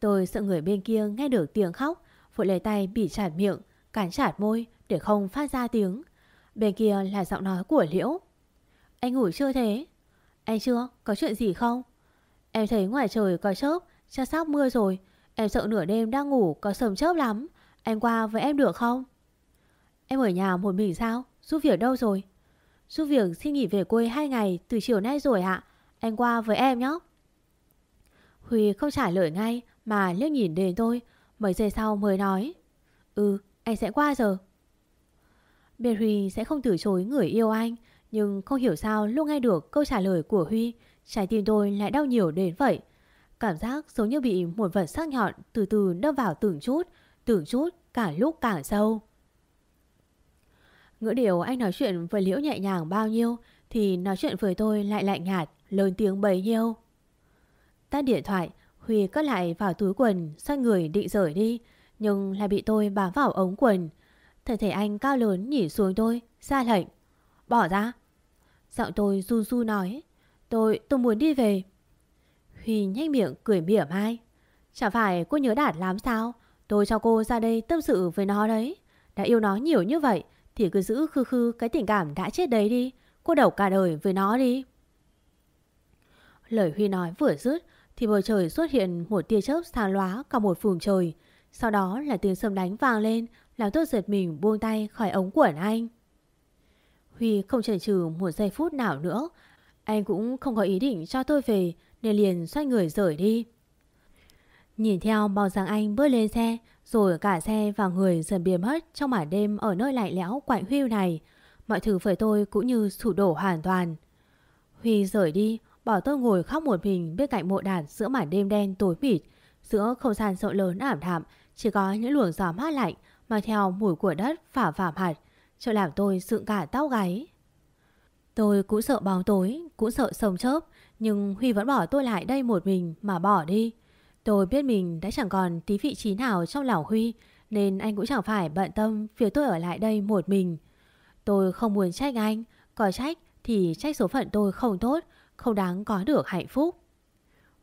Speaker 2: Tôi sợ người bên kia nghe được tiếng khóc, Vội lấy tay bị chặt miệng, Cắn chặt môi để không phát ra tiếng. Bên kia là giọng nói của Liễu. Anh ngủ chưa thế? Anh chưa, có chuyện gì không? Em thấy ngoài trời có chớp, Chắc sắp mưa rồi. Em sợ nửa đêm đang ngủ có sầm chớp lắm. Anh qua với em được không? Em ở nhà một mình sao? Giúp việc đâu rồi? Giúp việc xin nghỉ về quê 2 ngày từ chiều nay rồi ạ. Anh qua với em nhé. Huy không trả lời ngay mà liếc nhìn đến tôi. Mấy giây sau mới nói. Ừ, anh sẽ qua giờ. Biệt Huy sẽ không từ chối người yêu anh. Nhưng không hiểu sao lúc nghe được câu trả lời của Huy, trái tim tôi lại đau nhiều đến vậy. Cảm giác giống như bị một vật sắc nhọn từ từ đâm vào từng chút, từng chút, cả lúc càng sâu. Ngữ điều anh nói chuyện với Liễu nhẹ nhàng bao nhiêu thì nói chuyện với tôi lại lạnh nhạt, lớn tiếng bấy nhiêu. Tắt điện thoại, Huy cất lại vào túi quần, xoay người định rời đi, nhưng lại bị tôi bám vào ống quần. Thân thể anh cao lớn nhỉ xuống tôi, ra lệnh. Bỏ ra. Giọng tôi run run nói. Tôi, tôi muốn đi về. Huy nhếch miệng cười mỉa mai. Chả phải cô nhớ đạt lắm sao? Tôi cho cô ra đây tâm sự với nó đấy. Đã yêu nó nhiều như vậy thì cứ giữ khư khư cái tình cảm đã chết đấy đi Cô đầu cả đời với nó đi Lời Huy nói vừa dứt thì bầu trời xuất hiện một tia chớp sáng lóa cả một vùng trời Sau đó là tiếng sấm đánh vang lên Làm tôi giật mình buông tay khỏi ống quẩn anh Huy không chần chừ một giây phút nào nữa Anh cũng không có ý định cho tôi về Nên liền xoay người rời đi Nhìn theo bao dáng anh bước lên xe rồi cả xe và người dần biến mất trong màn đêm ở nơi lạnh lẽo quạnh Huy này. Mọi thứ với tôi cũng như sụp đổ hoàn toàn. Huy rời đi, bỏ tôi ngồi khóc một mình bên cạnh mộ đàn giữa màn đêm đen tối mịt. Giữa không gian rộng lớn ảm đạm, chỉ có những luồng gió mát lạnh mang theo mùi của đất phả phả hạt, cho làm tôi sượng cả tóc gáy. Tôi cũng sợ bóng tối, cũng sợ sông chớp, nhưng Huy vẫn bỏ tôi lại đây một mình mà bỏ đi. Tôi biết mình đã chẳng còn tí vị trí nào trong lòng Huy Nên anh cũng chẳng phải bận tâm việc tôi ở lại đây một mình Tôi không muốn trách anh Có trách thì trách số phận tôi không tốt không đáng có được hạnh phúc.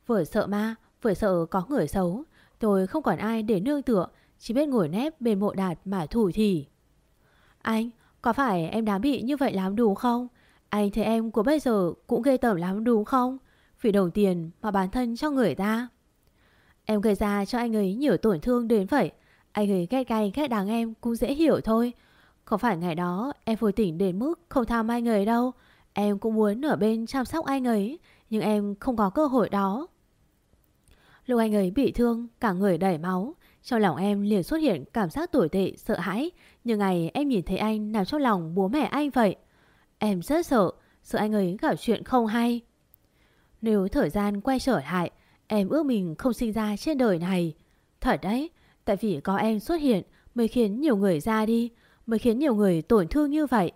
Speaker 2: Vừa sợ ma, Vừa sợ có người xấu, Tôi không còn ai để nương tựa, Chỉ biết ngồi nép bên mộ đạt mà thủ thỉ. Anh, Có phải em đã bị như vậy lắm đúng không? Anh thấy em của bây giờ Cũng ghê tởm lắm đúng không? Vì đồng tiền mà bán thân cho người ta. Em gây ra cho anh ấy nhiều tổn thương đến vậy. Anh ấy ghét cay, ghét đáng em cũng dễ hiểu thôi. Không phải ngày đó em vô tình đến mức không tham anh ấy đâu. Em cũng muốn ở bên chăm sóc anh ấy Nhưng em không có cơ hội đó Lúc anh ấy bị thương Cả người đẩy máu Trong lòng em liền xuất hiện cảm giác tồi tệ Sợ hãi Như ngày em nhìn thấy anh nằm trong lòng bố mẹ anh vậy Em rất sợ Sợ anh ấy gặp chuyện không hay Nếu thời gian quay trở lại Em ước mình không sinh ra trên đời này. Thật đấy, tại vì có em xuất hiện mới khiến nhiều người ra đi, mới khiến nhiều người tổn thương như vậy.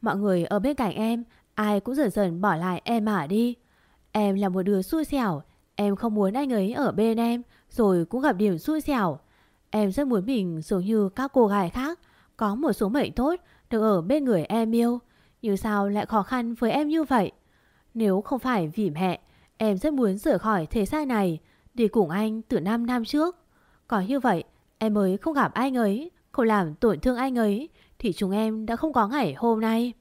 Speaker 2: Mọi người ở bên cạnh em, ai cũng dần dần bỏ lại em mà đi. Em là một đứa xui xẻo, em không muốn anh ấy ở bên em, rồi cũng gặp điểm xui xẻo. Em rất muốn mình giống như các cô gái khác, có một số mệnh tốt được ở bên người em yêu. Nhưng sao lại khó khăn với em như vậy? Nếu không phải vì mẹ, Em rất muốn rời khỏi thế sai này Đi cùng anh từ 5 năm trước Có như vậy em mới không gặp anh ấy Không làm tổn thương anh ấy Thì chúng em đã không có ngày hôm nay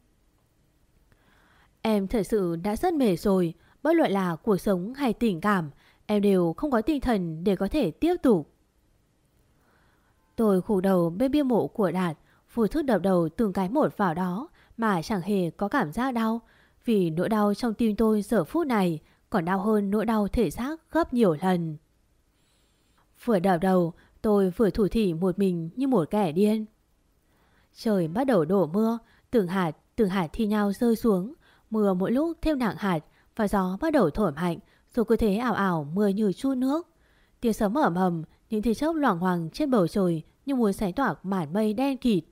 Speaker 2: Em thật sự đã rất mệt rồi Bất luận là cuộc sống hay tình cảm Em đều không có tinh thần để có thể tiếp tục Tôi khủ đầu bên bia mộ của Đạt Vô thức đập đầu từng cái một vào đó Mà chẳng hề có cảm giác đau Vì nỗi đau trong tim tôi giờ phút này còn đau hơn nỗi đau thể xác gấp nhiều lần. Vừa đập đầu, tôi vừa thủ thỉ một mình như một kẻ điên. Trời bắt đầu đổ mưa, từng hạt, từng hạt thi nhau rơi xuống. Mưa mỗi lúc thêm nặng hạt và gió bắt đầu thổi mạnh, rồi cứ thế ảo ảo mưa như chu nước. Tiếng sấm ẩm ầm, những tia chớp loảng hoàng trên bầu trời như muốn xé toạc màn mây đen kịt.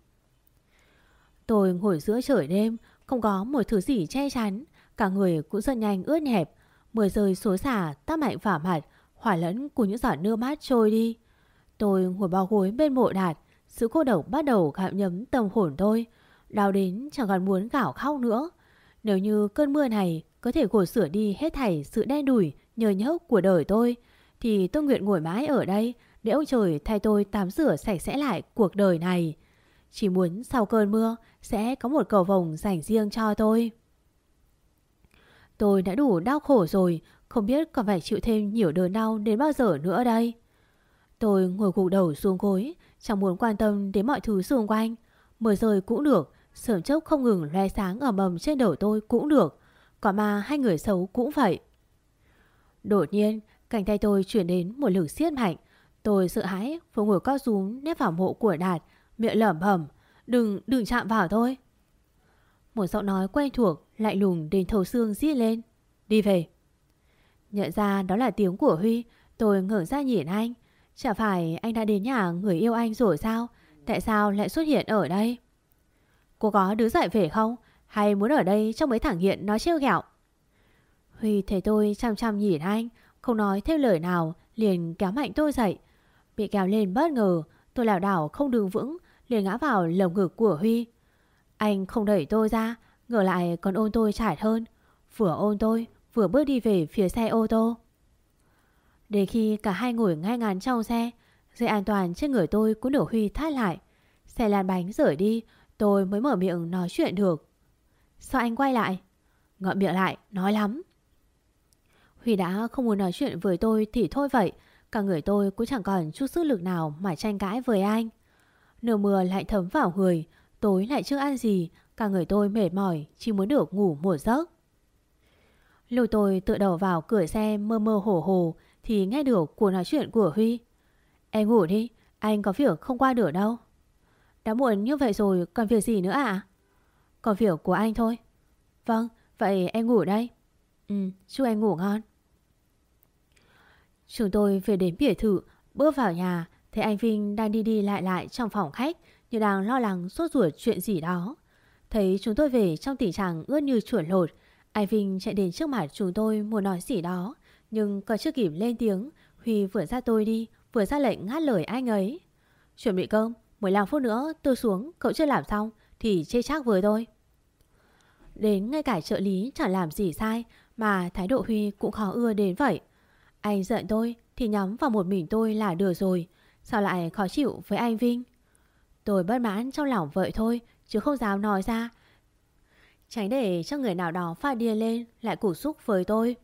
Speaker 2: Tôi ngồi giữa trời đêm, không có một thứ gì che chắn, cả người cũng dần nhanh ướt nhẹp, Mưa rơi xối xả tác mạnh phả mặt Hỏa lẫn cùng những giọt nước mát trôi đi Tôi ngồi bao gối bên mộ đạt Sự cô độc bắt đầu gặm nhấm tâm hồn tôi Đau đến chẳng còn muốn gạo khóc nữa nếu như cơn mưa này Có thể gột sửa đi hết thảy sự đen đủi, Nhờ nhốc của đời tôi, Thì tôi nguyện ngồi mãi ở đây Để ông trời thay tôi tắm rửa sạch sẽ lại cuộc đời này. Chỉ muốn sau cơn mưa Sẽ có một cầu vồng dành riêng cho tôi. Tôi đã đủ đau khổ rồi, Không biết còn phải chịu thêm nhiều đớn đau đến bao giờ nữa đây. Tôi ngồi gục đầu xuống gối, Chẳng muốn quan tâm đến mọi thứ xung quanh. Mưa rơi cũng được Sớm chốc không ngừng loe sáng ở mầm trên đầu tôi cũng được Còn mà hai người xấu cũng vậy. Đột nhiên Cánh tay tôi chuyển đến một lực siết mạnh. Tôi sợ hãi Vừa ngồi co rúm nép vào mộ của Đạt Miệng lẩm bẩm Đừng, đừng chạm vào thôi. Một giọng nói quen thuộc Lạnh lùng đến thầu xương giết lên Đi về. Nhận ra đó là tiếng của Huy Tôi ngẩng ra nhìn anh. Chả phải anh đã đến nhà người yêu anh rồi sao? Tại sao lại xuất hiện ở đây? Cô có đứa dậy về không? Hay muốn ở đây trong mấy thằng hiện nói trêu ghẹo? Huy thấy tôi chăm chăm nhìn anh, Không nói thêm lời nào, Liền kéo mạnh tôi dậy. Bị kéo lên bất ngờ, Tôi lảo đảo không đứng vững, Liền ngã vào lồng ngực của Huy. Anh không đẩy tôi ra, Ngờ lại còn ôn tôi chặt hơn. Vừa ôn tôi, vừa bước đi về phía xe ô tô. Đến khi cả hai ngồi ngay ngắn trong xe, Dây an toàn trên người tôi cũng được Huy thắt lại. Xe lăn bánh rời đi Tôi mới mở miệng nói chuyện được. Sao anh quay lại? Ngậm miệng lại, nói lắm. Huy đã không muốn nói chuyện với tôi Thì thôi vậy. Cả người tôi cũng chẳng còn chút sức lực nào Mà tranh cãi với anh. Nửa mưa lại thấm vào người, Tối lại chưa ăn gì, Cả người tôi mệt mỏi, Chỉ muốn được ngủ một giấc. Lúc tôi tựa đầu vào cửa xe mơ mơ hồ hồ Thì nghe được cuộc nói chuyện của Huy. Em ngủ đi, Anh có việc không qua được đâu. Đã muộn như vậy rồi, còn việc gì nữa à? Còn việc của anh thôi. Vâng vậy em ngủ đây. Ừ chúc em ngủ ngon. Chúng tôi về đến biệt thự, Bước vào nhà, Thấy anh Vinh đang đi đi lại lại trong phòng khách, Như đang lo lắng sốt ruột chuyện gì đó. Thấy chúng tôi về trong tình trạng ướt như chuột lột, Anh Vinh chạy đến trước mặt chúng tôi muốn nói gì đó, Nhưng còn chưa kịp lên tiếng, Huy vừa ra tôi đi, Vừa ra lệnh ngắt lời anh ấy. Chuẩn bị cơm 15 phút nữa, tôi xuống, Cậu chưa làm xong, Thì chê chác với tôi. Đến ngay cả trợ lý chẳng làm gì sai, Mà thái độ Huy cũng khó ưa đến vậy. Anh giận tôi Thì nhắm vào một mình tôi là được rồi, Sao lại khó chịu với anh Vinh? Tôi bất mãn trong lòng vậy thôi, Chứ không dám nói ra. Tránh để cho người nào đó phải điên lên Lại củ xúc với tôi.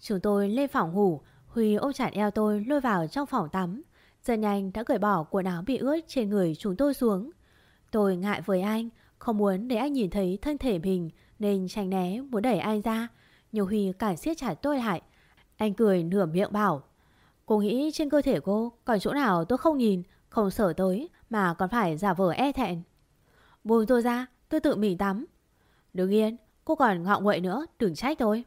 Speaker 2: Chúng tôi lên phòng ngủ, Huy ôm chặt eo tôi lôi vào trong phòng tắm. Dần nhanh đã cởi bỏ quần áo bị ướt trên người chúng tôi xuống. Tôi ngại với anh, Không muốn để anh nhìn thấy thân thể mình, Nên tránh né muốn đẩy anh ra. Nhưng Huy càng siết chặt tôi lại, Anh cười nửa miệng bảo, Cô nghĩ trên cơ thể cô Còn chỗ nào tôi không nhìn, Không sợ tới Mà còn phải giả vờ e thẹn. Buông tôi ra, tôi tự mình tắm. Đứng yên, cô còn ngọng nguậy nữa, Đừng trách tôi.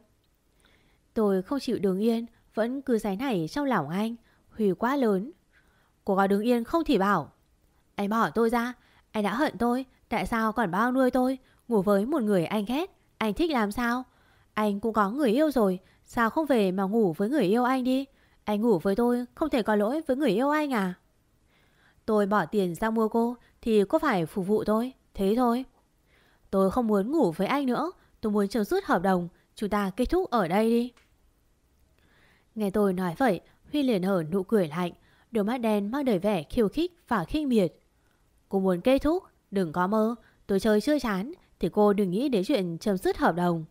Speaker 2: Tôi không chịu đứng yên, Vẫn cứ giấy này trong lòng anh Huy quá lớn. Cô có đứng yên không thì bảo, Anh bỏ tôi ra, Anh đã hận tôi, Tại sao còn bao nuôi tôi? Ngủ với một người anh ghét, Anh thích làm sao? Anh cũng có người yêu rồi, Sao không về mà ngủ với người yêu anh đi? Anh ngủ với tôi không thể có lỗi với người yêu anh à? Tôi bỏ tiền ra mua cô Thì có phải phục vụ tôi, Thế thôi. Tôi không muốn ngủ với anh nữa, Tôi muốn chấm dứt hợp đồng, Chúng ta kết thúc ở đây đi. Nghe tôi nói vậy, Huy liền hở nụ cười lạnh Đôi mắt đen mang đầy vẻ khiêu khích và khinh miệt. Cô muốn kết thúc, Đừng có mơ. Tôi chơi chưa chán, Thì cô đừng nghĩ đến chuyện chấm dứt hợp đồng.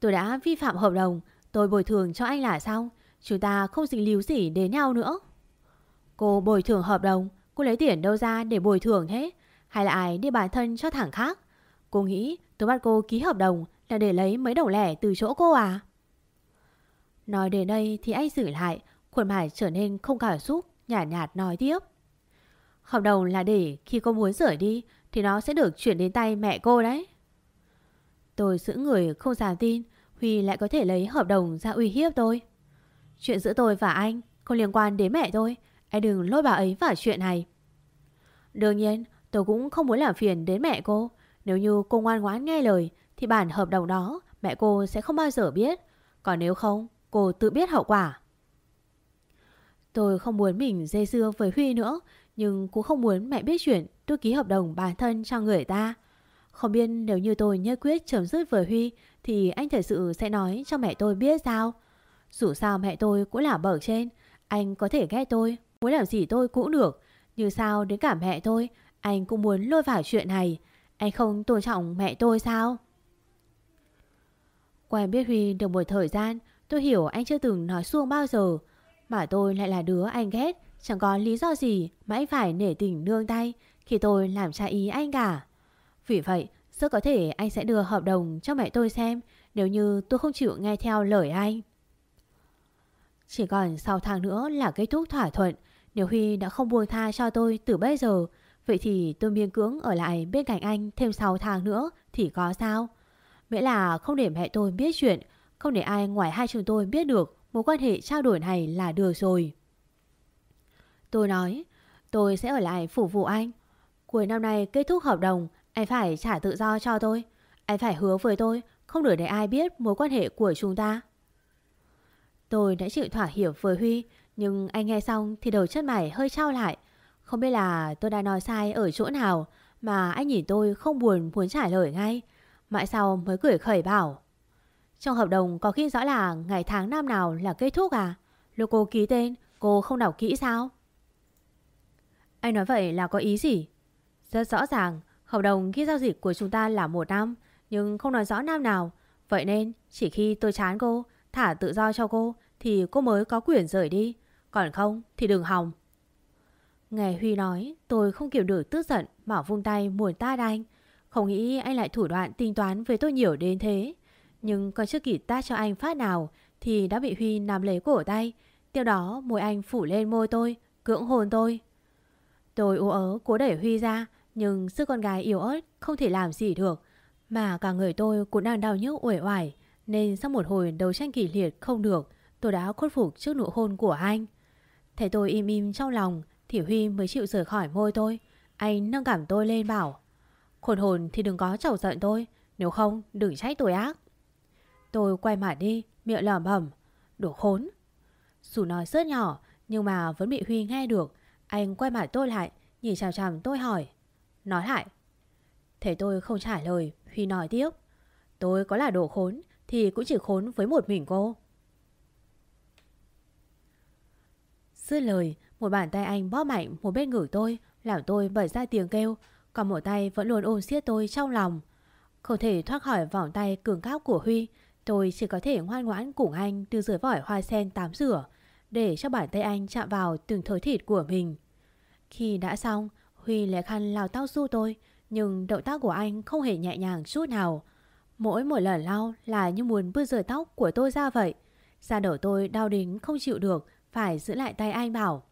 Speaker 2: Tôi đã vi phạm hợp đồng, Tôi bồi thường cho anh là xong. Chúng ta không dính líu gì đến nhau nữa. Cô bồi thường hợp đồng, Cô lấy tiền đâu ra để bồi thường thế Hay là ai đi bản thân cho thằng khác? Cô nghĩ tôi bắt cô ký hợp đồng Là để lấy mấy đồng lẻ từ chỗ cô à? Nói đến đây thì anh xử lại Khuôn mặt trở nên không cảm xúc Nhạt nhạt nói tiếp. Hợp đồng là để khi cô muốn rời đi Thì nó sẽ được chuyển đến tay mẹ cô đấy. Tôi giữ người không dám tin Huy lại có thể lấy hợp đồng ra uy hiếp tôi. Chuyện giữa tôi và anh Không liên quan đến mẹ tôi anh đừng lôi bà ấy vào chuyện này. Đương nhiên tôi cũng không muốn làm phiền đến mẹ cô. Nếu như cô ngoan ngoãn nghe lời Thì bản hợp đồng đó mẹ cô sẽ không bao giờ biết. Còn nếu không, cô tự biết hậu quả. Tôi không muốn mình dây dưa với Huy nữa, nhưng cũng không muốn mẹ biết chuyện tôi ký hợp đồng bản thân cho người ta. Không biết nếu như tôi nhất quyết chấm dứt với Huy thì anh thật sự sẽ nói cho mẹ tôi biết sao. Dù sao mẹ tôi cũng là bậc trên, anh có thể ghét tôi, muốn làm gì tôi cũng được. Như sao đến cả mẹ tôi, anh cũng muốn lôi vào chuyện này. Anh không tôn trọng mẹ tôi sao? Quen biết Huy được một thời gian, tôi hiểu anh chưa từng nói xuông bao giờ. Mà tôi lại là đứa anh ghét, chẳng có lý do gì mãi phải nể tình nương tay khi tôi làm cha ý anh cả. Vì vậy, rất có thể anh sẽ đưa hợp đồng cho mẹ tôi xem nếu như tôi không chịu nghe theo lời anh. Chỉ còn 6 tháng nữa là kết thúc thỏa thuận. Nếu Huy đã không buông tha cho tôi từ bây giờ, vậy thì tôi miên cưỡng ở lại bên cạnh anh thêm 6 tháng nữa thì có sao? Miễn là không để mẹ tôi biết chuyện, không để ai ngoài hai chúng tôi biết được mối quan hệ trao đổi này là được rồi. Tôi nói, tôi sẽ ở lại phục vụ anh. Cuối năm nay kết thúc hợp đồng, anh phải trả tự do cho tôi. Anh phải hứa với tôi, không được để ai biết mối quan hệ của chúng ta. Tôi đã chịu thỏa hiệp với Huy, nhưng anh nghe xong thì đầu chân mày hơi trao lại. Không biết là tôi đã nói sai ở chỗ nào mà anh nhìn tôi không buồn muốn trả lời ngay. Mãi sau mới cười khởi bảo. Trong hợp đồng có khi rõ là ngày tháng năm nào là kết thúc à? Lúc cô ký tên, cô không đọc kỹ sao? Anh nói vậy là có ý gì? Rất rõ ràng, hợp đồng ghi giao dịch của chúng ta là một năm, nhưng không nói rõ năm nào. Vậy nên, chỉ khi tôi chán cô, thả tự do cho cô, thì cô mới có quyền rời đi. Còn không, thì đừng hòng. Nghe Huy nói, tôi không kiểu được tức giận mà vung tay muốn ta anh. Không nghĩ anh lại thủ đoạn tính toán với tôi nhiều đến thế. Nhưng còn chưa kịp ta cho anh phát nào thì đã bị Huy nắm lấy cổ tay. Tiếp đó môi anh phủ lên môi tôi, cưỡng hồn tôi. Tôi ú ớ cố đẩy Huy ra nhưng sức con gái yếu ớt không thể làm gì được. Mà cả người tôi cũng đang đau nhức uể oải nên sau một hồi đấu tranh kỷ liệt không được tôi đã khuất phục trước nụ hôn của anh. Thấy tôi im im trong lòng thì Huy mới chịu rời khỏi môi tôi. Anh nâng cảm tôi lên bảo Khôn hồn thì đừng có chầu giận tôi Nếu không đừng trách tôi ác Tôi quay mặt đi, Miệng lẩm bẩm, Đồ khốn. Dù nói rất nhỏ, Nhưng mà vẫn bị Huy nghe được. Anh quay mặt tôi lại, Nhìn chằm chằm tôi hỏi, Nói lại. Thế tôi không trả lời, Huy nói tiếp, Tôi có là đồ khốn Thì cũng chỉ khốn với một mình cô. Dứt lời, Một bàn tay anh bóp mạnh một bên ngửi tôi, Làm tôi bật ra tiếng kêu, Còn một tay vẫn luôn ôm siết tôi trong lòng. Không thể thoát khỏi vòng tay cường cáp của Huy Tôi chỉ có thể ngoan ngoãn cùng anh Đưa dưới vỏi hoa sen tắm rửa, Để cho bàn tay anh chạm vào từng thớ thịt của mình. Khi đã xong, Huy lấy khăn lau tóc su tôi, Nhưng động tác của anh không hề nhẹ nhàng chút nào. Mỗi một lần lau là như muốn bước rời tóc của tôi ra vậy. Da đầu tôi đau đến không chịu được, Phải giữ lại tay anh bảo,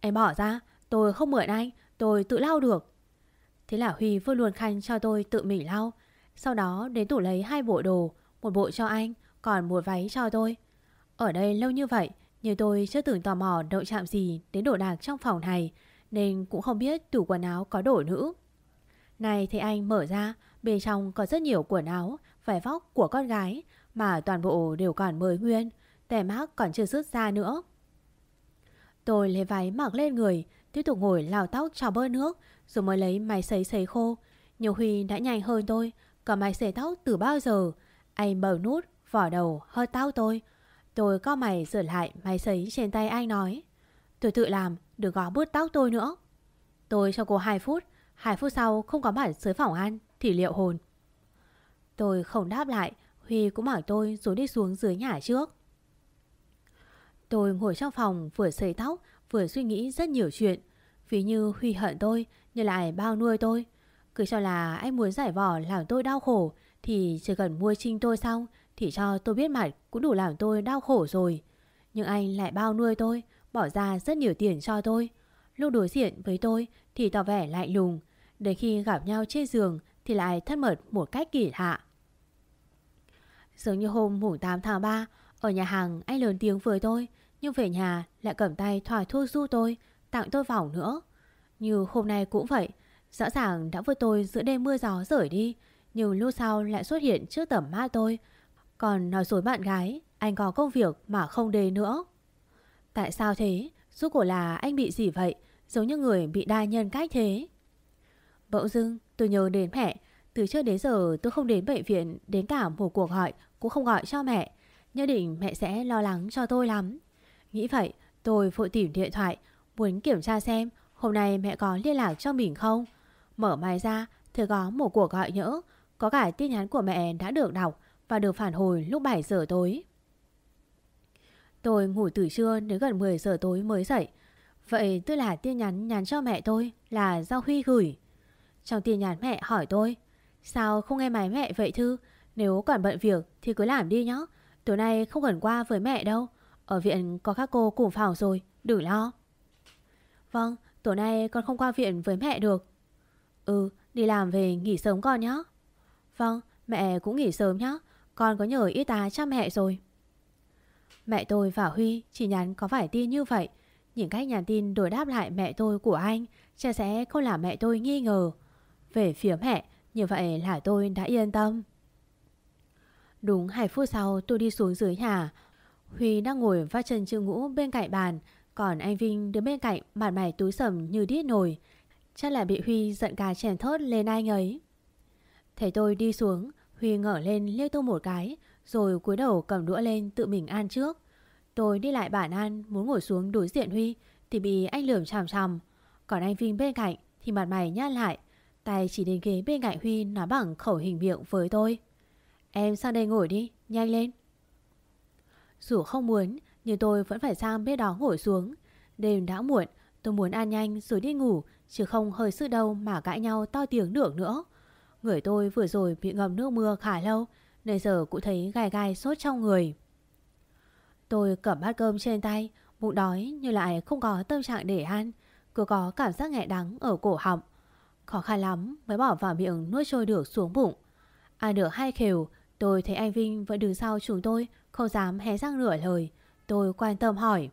Speaker 2: Em bỏ ra, Tôi không mượn anh, Tôi tự lau được. Thế là Huy vừa luôn khăn cho tôi tự mình lau, Sau đó đến tủ lấy hai bộ đồ một bộ cho anh, Còn một váy cho tôi. Ở đây lâu như vậy, Nhưng tôi chưa từng tò mò đậu chạm gì Đến đồ đạc trong phòng này, Nên cũng không biết tủ quần áo có đồ nữ. Này thì anh mở ra, Bên trong có rất nhiều quần áo, Vải vóc của con gái, Mà toàn bộ đều còn mới nguyên, Tẻ mác còn chưa rút ra nữa. Tôi lấy váy mặc lên người, Tiếp tục ngồi lau tóc cho bơ nước, Rồi mới lấy máy sấy sấy khô. Nhiều Huy đã nhanh hơn tôi cầm máy sấy tóc từ bao giờ? Anh bờ nút, vỏ đầu, hơi tao tôi Tôi có mày sửa lại máy sấy trên tay anh nói. Tôi tự làm, đừng có bút tóc tôi nữa. Tôi cho cô 2 phút 2 phút sau không có mặt dưới phòng ăn Thì liệu hồn? Tôi không đáp lại Huy cũng bảo tôi rồi đi xuống dưới nhà trước. Tôi ngồi trong phòng vừa sấy tóc vừa suy nghĩ rất nhiều chuyện. Ví như Huy hận tôi, như lại bao nuôi tôi. Cứ cho là anh muốn giải vỏ làm tôi đau khổ, thì chỉ cần mua trinh tôi xong, thì cho tôi biết mặt cũng đủ làm tôi đau khổ rồi. Nhưng anh lại bao nuôi tôi, bỏ ra rất nhiều tiền cho tôi. Lúc đối diện với tôi thì tỏ vẻ lạnh lùng, đến khi gặp nhau trên giường thì lại thân mật một cách kỳ lạ. Giống như hôm mùng 8 tháng 3, ở nhà hàng anh lớn tiếng với tôi, nhưng về nhà lại cầm tay thỏa thuốc du tôi Tặng tôi vòng nữa Như hôm nay cũng vậy Rõ ràng đã với tôi giữa đêm mưa gió rời đi nhưng lúc sau lại xuất hiện trước tầm mắt tôi. Còn nói dối bạn gái, Anh có công việc mà không đề nữa. Tại sao thế? Rốt cuộc là anh bị gì vậy? Giống như người bị đa nhân cách thế. Bỗng dưng, tôi nhớ đến mẹ. Từ trước đến giờ, tôi không đến bệnh viện, Đến cả một cuộc gọi Cũng không gọi cho mẹ. Nhất định mẹ sẽ lo lắng cho tôi lắm. Nghĩ vậy, tôi vội tìm điện thoại, Muốn kiểm tra xem Hôm nay mẹ có liên lạc cho mình không. Mở máy ra thì có một cuộc gọi nhỡ. Có cả tin nhắn của mẹ đã được đọc Và được phản hồi lúc 7 giờ tối. Tôi ngủ từ trưa đến gần 10 giờ tối mới dậy. Vậy tức là tin nhắn nhắn cho mẹ tôi Là do Huy gửi. Trong tin nhắn mẹ hỏi tôi, Sao không nghe máy mẹ vậy Thư? Nếu còn bận việc thì cứ làm đi nhé Tối nay không cần qua với mẹ đâu. Ở viện có các cô cùng phòng rồi, Đừng lo. Vâng tối nay con không qua viện với mẹ được. Ừ đi làm về nghỉ sớm con nhé Vâng mẹ cũng nghỉ sớm nhé Con có nhờ y tá chăm mẹ rồi. Mẹ tôi và Huy chỉ nhắn có phải tin như vậy. Nhìn cách nhắn tin đổi đáp lại mẹ tôi của anh Chắc sẽ không làm mẹ tôi nghi ngờ. Về phía mẹ, Như vậy là tôi đã yên tâm. Đúng 2 phút sau tôi đi xuống dưới nhà. Huy đang ngồi vắt chân chữ ngũ bên cạnh bàn, Còn anh Vinh đứng bên cạnh mặt mày túi sầm như đít nổi Chắc là bị Huy giận cả chèn thớt lên anh ấy Thấy tôi đi xuống Huy ngở lên liếc tôi một cái Rồi cúi đầu cầm đũa lên tự mình ăn trước. Tôi đi lại bàn ăn Muốn ngồi xuống đối diện Huy Thì bị anh lườm chằm chằm. Còn anh Vinh bên cạnh thì mặt mày nhát lại Tay chỉ đến ghế bên cạnh Huy Nói bằng khẩu hình miệng với tôi. Em sang đây ngồi đi, nhanh lên. Dù không muốn Nhưng tôi vẫn phải sang bên đó ngồi xuống. Đêm đã muộn Tôi muốn ăn nhanh rồi đi ngủ Chứ không hơi sức đâu mà cãi nhau to tiếng được nữa. Người tôi vừa rồi bị ngầm nước mưa khá lâu, Nên giờ cũng thấy gai gai sốt trong người. Tôi cầm bát cơm trên tay, Bụng đói nhưng lại không có tâm trạng để ăn, Cứ có cảm giác nghẹn đắng ở cổ họng. Khó khăn lắm mới bỏ vào miệng nuốt trôi được xuống bụng. Ăn được hai khều, Tôi thấy anh Vinh vẫn đứng sau chúng tôi, Không dám hé răng nửa lời. Tôi quan tâm hỏi.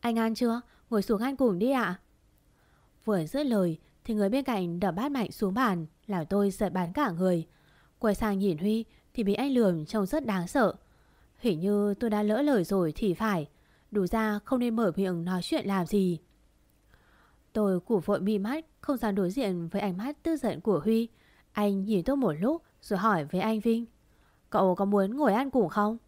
Speaker 2: Anh ăn chưa? Ngồi xuống ăn cùng đi ạ. Vừa dứt lời thì người bên cạnh đập bát mạnh xuống bàn, Làm tôi giật bán cả người. Quay sang nhìn Huy Thì bị anh lườm trông rất đáng sợ. Hình như tôi đã lỡ lời rồi thì phải, Đủ ra không nên mở miệng nói chuyện làm gì. Tôi củ vội mi mắt, Không dám đối diện với ánh mắt tư giận của Huy. Anh nhìn tôi một lúc Rồi hỏi với anh Vinh, Cậu có muốn ngồi ăn cùng không?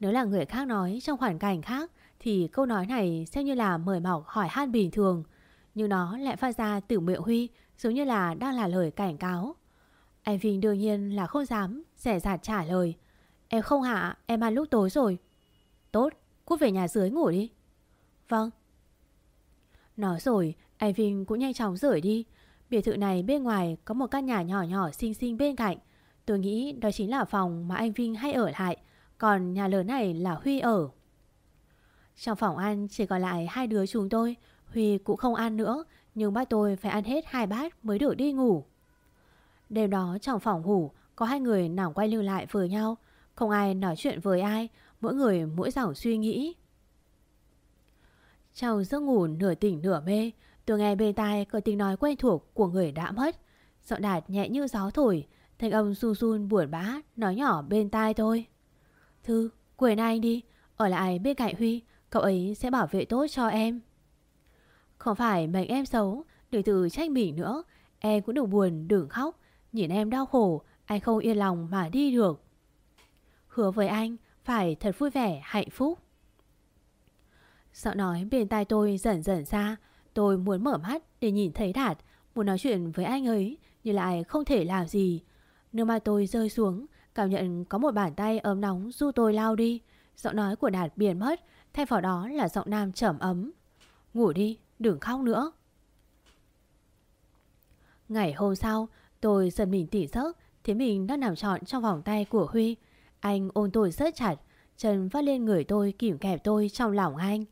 Speaker 2: Nếu là người khác nói trong hoàn cảnh khác Thì câu nói này xem như là mời mọc hỏi han bình thường. Nhưng nó lại phát ra từ miệng Huy Giống như là đang là lời cảnh cáo Anh Vinh đương nhiên là không dám Rẻ rạt trả lời Em không hạ, em ăn lúc tối rồi. Tốt, cút về nhà dưới ngủ đi. Vâng. Nói rồi, anh Vinh cũng nhanh chóng rời đi. Biệt thự này bên ngoài có một căn nhà nhỏ nhỏ xinh xinh bên cạnh. Tôi nghĩ đó chính là phòng mà anh Vinh hay ở lại. Còn nhà lớn này là Huy ở. Trong phòng ăn chỉ còn lại hai đứa chúng tôi. Huy cũng không ăn nữa, nhưng bác tôi phải ăn hết hai bát mới được đi ngủ. Đêm đó trong phòng ngủ, có hai người nằm quay lưng lại với nhau. Không ai nói chuyện với ai Mỗi người mỗi dòng suy nghĩ Trong giấc ngủ nửa tỉnh nửa mê Tôi nghe bên tai có tiếng nói quen thuộc của người đã mất Giọng đạt nhẹ như gió thổi Thanh âm run run buồn bã Nói nhỏ bên tai tôi Thư, quên anh đi Ở lại bên cạnh Huy Cậu ấy sẽ bảo vệ tốt cho em không phải mệnh em xấu Đừng tự trách mình nữa. Em cũng đừng buồn, đừng khóc. Nhìn em đau khổ Anh không yên lòng mà đi được. Hứa với anh phải thật vui vẻ, hạnh phúc. Sợ nói bên tai tôi dần dần xa. Tôi muốn mở mắt để nhìn thấy Đạt Muốn nói chuyện với anh ấy Nhưng lại không thể làm gì. Nước mắt tôi rơi xuống Cảm nhận có một bàn tay ấm nóng du tôi lao đi. Giọng nói của Đạt biến mất Thay vào đó là giọng nam trầm ấm. Ngủ đi, đừng khóc nữa Ngày hôm sau Tôi dần mình tỉ giấc Thế mình đang nằm trọn trong vòng tay của Huy anh ôm tôi rất chặt, chân vắt lên người tôi kìm kẹp tôi trong lòng anh.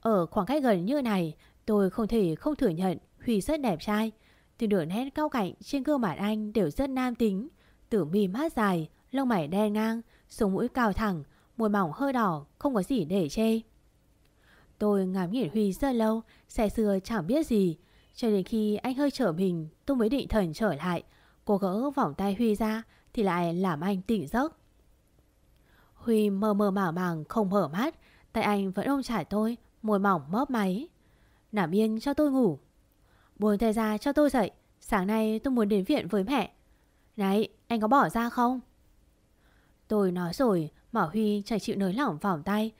Speaker 2: Ở khoảng cách gần như này, tôi không thể không thừa nhận Huy rất đẹp trai. Từ đường nét cao cạnh trên gương mặt anh đều rất nam tính. Từ mi mắt dài, lông mày đen ngang, sống mũi cao thẳng, môi mỏng hơi đỏ, không có gì để chê. Tôi ngắm nhìn Huy rất lâu, xe xưa chẳng biết gì. Cho đến khi anh hơi trở mình, tôi mới định thần trở lại. Cô gỡ vòng tay Huy ra thì lại làm anh tỉnh giấc. Huy mơ mơ màng màng không mở mắt, tay anh vẫn ôm chặt tôi, môi mỏng mấp máy. Nằm yên cho tôi ngủ. Buồn tay ra cho tôi dậy, sáng nay tôi muốn đến viện với mẹ. Này, anh có bỏ ra không? Tôi nói rồi, Mỏ Huy chẳng chịu nới lỏng vòng tay.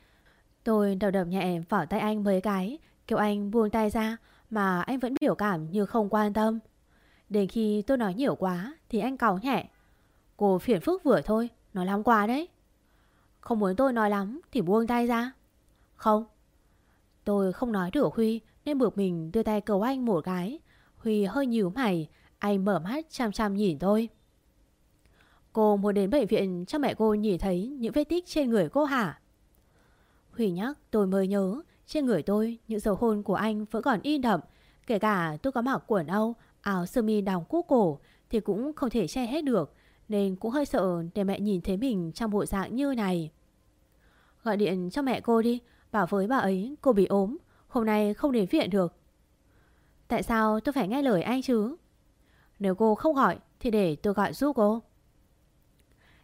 Speaker 2: Tôi đầu đập nhẹ vào tay anh mấy cái, kêu anh buông tay ra mà anh vẫn biểu cảm như không quan tâm. Đến khi tôi nói nhiều quá thì anh cáu nhẹ. Cô phiền phức vừa thôi, nói lắm quá đấy. Không muốn tôi nói lắm thì buông tay ra. Không. Tôi không nói được Huy nên buộc mình đưa tay cầu anh một cái. Huy hơi nhíu mày, anh mở mắt chăm chăm nhìn tôi. Cô muốn đến bệnh viện cho mẹ cô nhìn thấy những vết tích trên người cô hả? Huy nhắc tôi mới nhớ trên người tôi những dấu hôn của anh vẫn còn in đậm. Kể cả tôi có mặc quần Âu, áo sơ mi đóng cúc cổ thì cũng không thể che hết được. Nên cũng hơi sợ để mẹ nhìn thấy mình trong bộ dạng như này. Gọi điện cho mẹ cô đi, bảo với bà ấy cô bị ốm, hôm nay không đến viện được. Tại sao tôi phải nghe lời anh chứ? Nếu cô không gọi thì để tôi gọi giúp cô.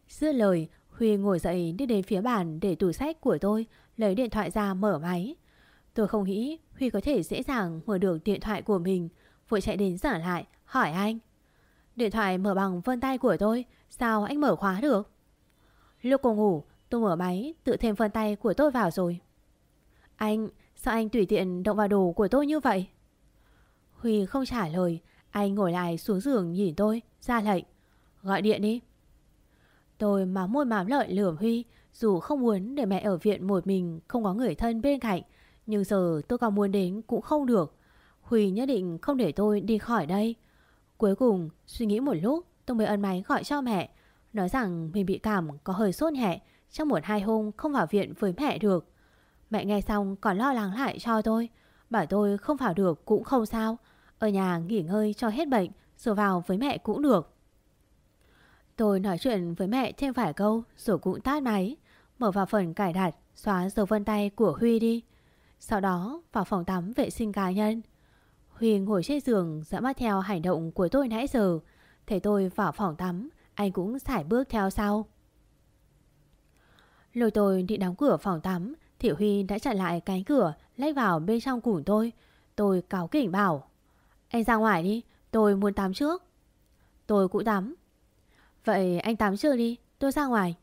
Speaker 2: Dưa lời, Huy ngồi dậy đi đến phía bàn để tủ sách của tôi, lấy điện thoại ra mở máy. Tôi không nghĩ Huy có thể dễ dàng mở được điện thoại của mình, vội chạy đến giả lại, hỏi anh. Điện thoại mở bằng vân tay của tôi, sao anh mở khóa được? Lúc cô ngủ, tôi mở máy, tự thêm vân tay của tôi vào rồi. Anh, sao anh tùy tiện động vào đồ của tôi như vậy? Huy không trả lời, anh ngồi lại xuống giường nhìn tôi, ra lệnh. Gọi điện đi. Tôi má môi mám lợi lườm Huy dù không muốn để mẹ ở viện một mình Không có người thân bên cạnh Nhưng giờ tôi còn muốn đến cũng không được. Huy nhất định không để tôi đi khỏi đây. Cuối cùng suy nghĩ một lúc Tôi mới ấn máy gọi cho mẹ Nói rằng mình bị cảm có hơi sốt nhẹ Trong một hai hôm không vào viện với mẹ được. Mẹ nghe xong còn lo lắng lại cho tôi Bảo tôi không vào được cũng không sao Ở nhà nghỉ ngơi cho hết bệnh Rồi vào với mẹ cũng được. Tôi nói chuyện với mẹ thêm vài câu rồi cũng tắt máy, mở vào phần cài đặt, xóa dấu vân tay của Huy đi. Sau đó vào phòng tắm vệ sinh cá nhân. Huy ngồi trên giường dõi mắt theo hành động của tôi nãy giờ. Thấy tôi vào phòng tắm, anh cũng sải bước theo sau. Lôi tôi đi đóng cửa phòng tắm, thì Huy đã chặn lại cánh cửa, lách vào bên trong cùng tôi. Tôi cáo kỉnh bảo, anh ra ngoài đi, tôi muốn tắm trước. Tôi cũng tắm, Vậy anh tắm chưa đi Tôi ra ngoài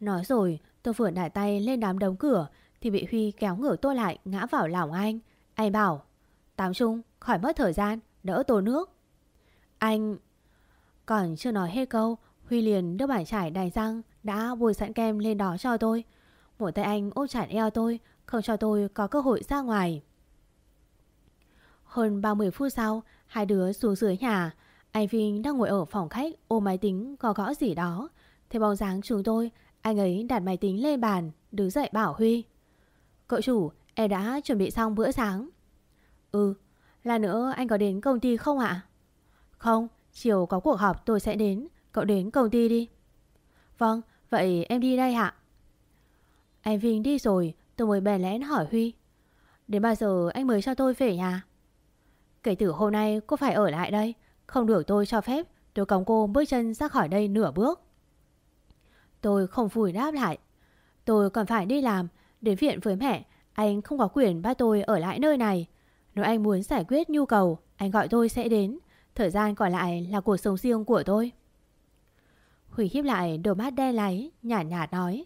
Speaker 2: Nói rồi tôi vừa đải tay lên đám đống cửa Thì bị Huy kéo ngửa tôi lại ngã vào lòng anh. Anh bảo tám chung khỏi mất thời gian Đỡ tổ nước. Anh Còn chưa nói hết câu Huy liền đưa bàn chải đài răng Đã bôi sẵn kem lên đó cho tôi. Một tay anh ôm chặt eo tôi Không cho tôi có cơ hội ra ngoài. Hơn 30 phút sau Hai đứa xuống dưới nhà. Anh Vinh đang ngồi ở phòng khách ôm máy tính gõ gõ gì đó. Thấy bóng dáng chúng tôi, anh ấy đặt máy tính lên bàn, đứng dậy bảo Huy. Cậu chủ, em đã chuẩn bị xong bữa sáng. Ừ, là nữa anh có đến công ty không ạ? Không, chiều có cuộc họp tôi sẽ đến, cậu đến công ty đi. Vâng, vậy em đi đây ạ. Anh Vinh đi rồi, tôi mới bèn lén hỏi Huy. Đến bao giờ anh mới cho tôi về nhà? Kể từ hôm nay cô phải ở lại đây, không được tôi cho phép Tôi còng cô bước chân ra khỏi đây nửa bước Tôi không phủi đáp lại. Tôi còn phải đi làm Đến viện với mẹ Anh không có quyền bắt tôi ở lại nơi này. Nếu anh muốn giải quyết nhu cầu Anh gọi tôi sẽ đến. Thời gian còn lại là cuộc sống riêng của tôi. Hủy hiếp lại đôi mắt đen láy Nhả nhạt nói.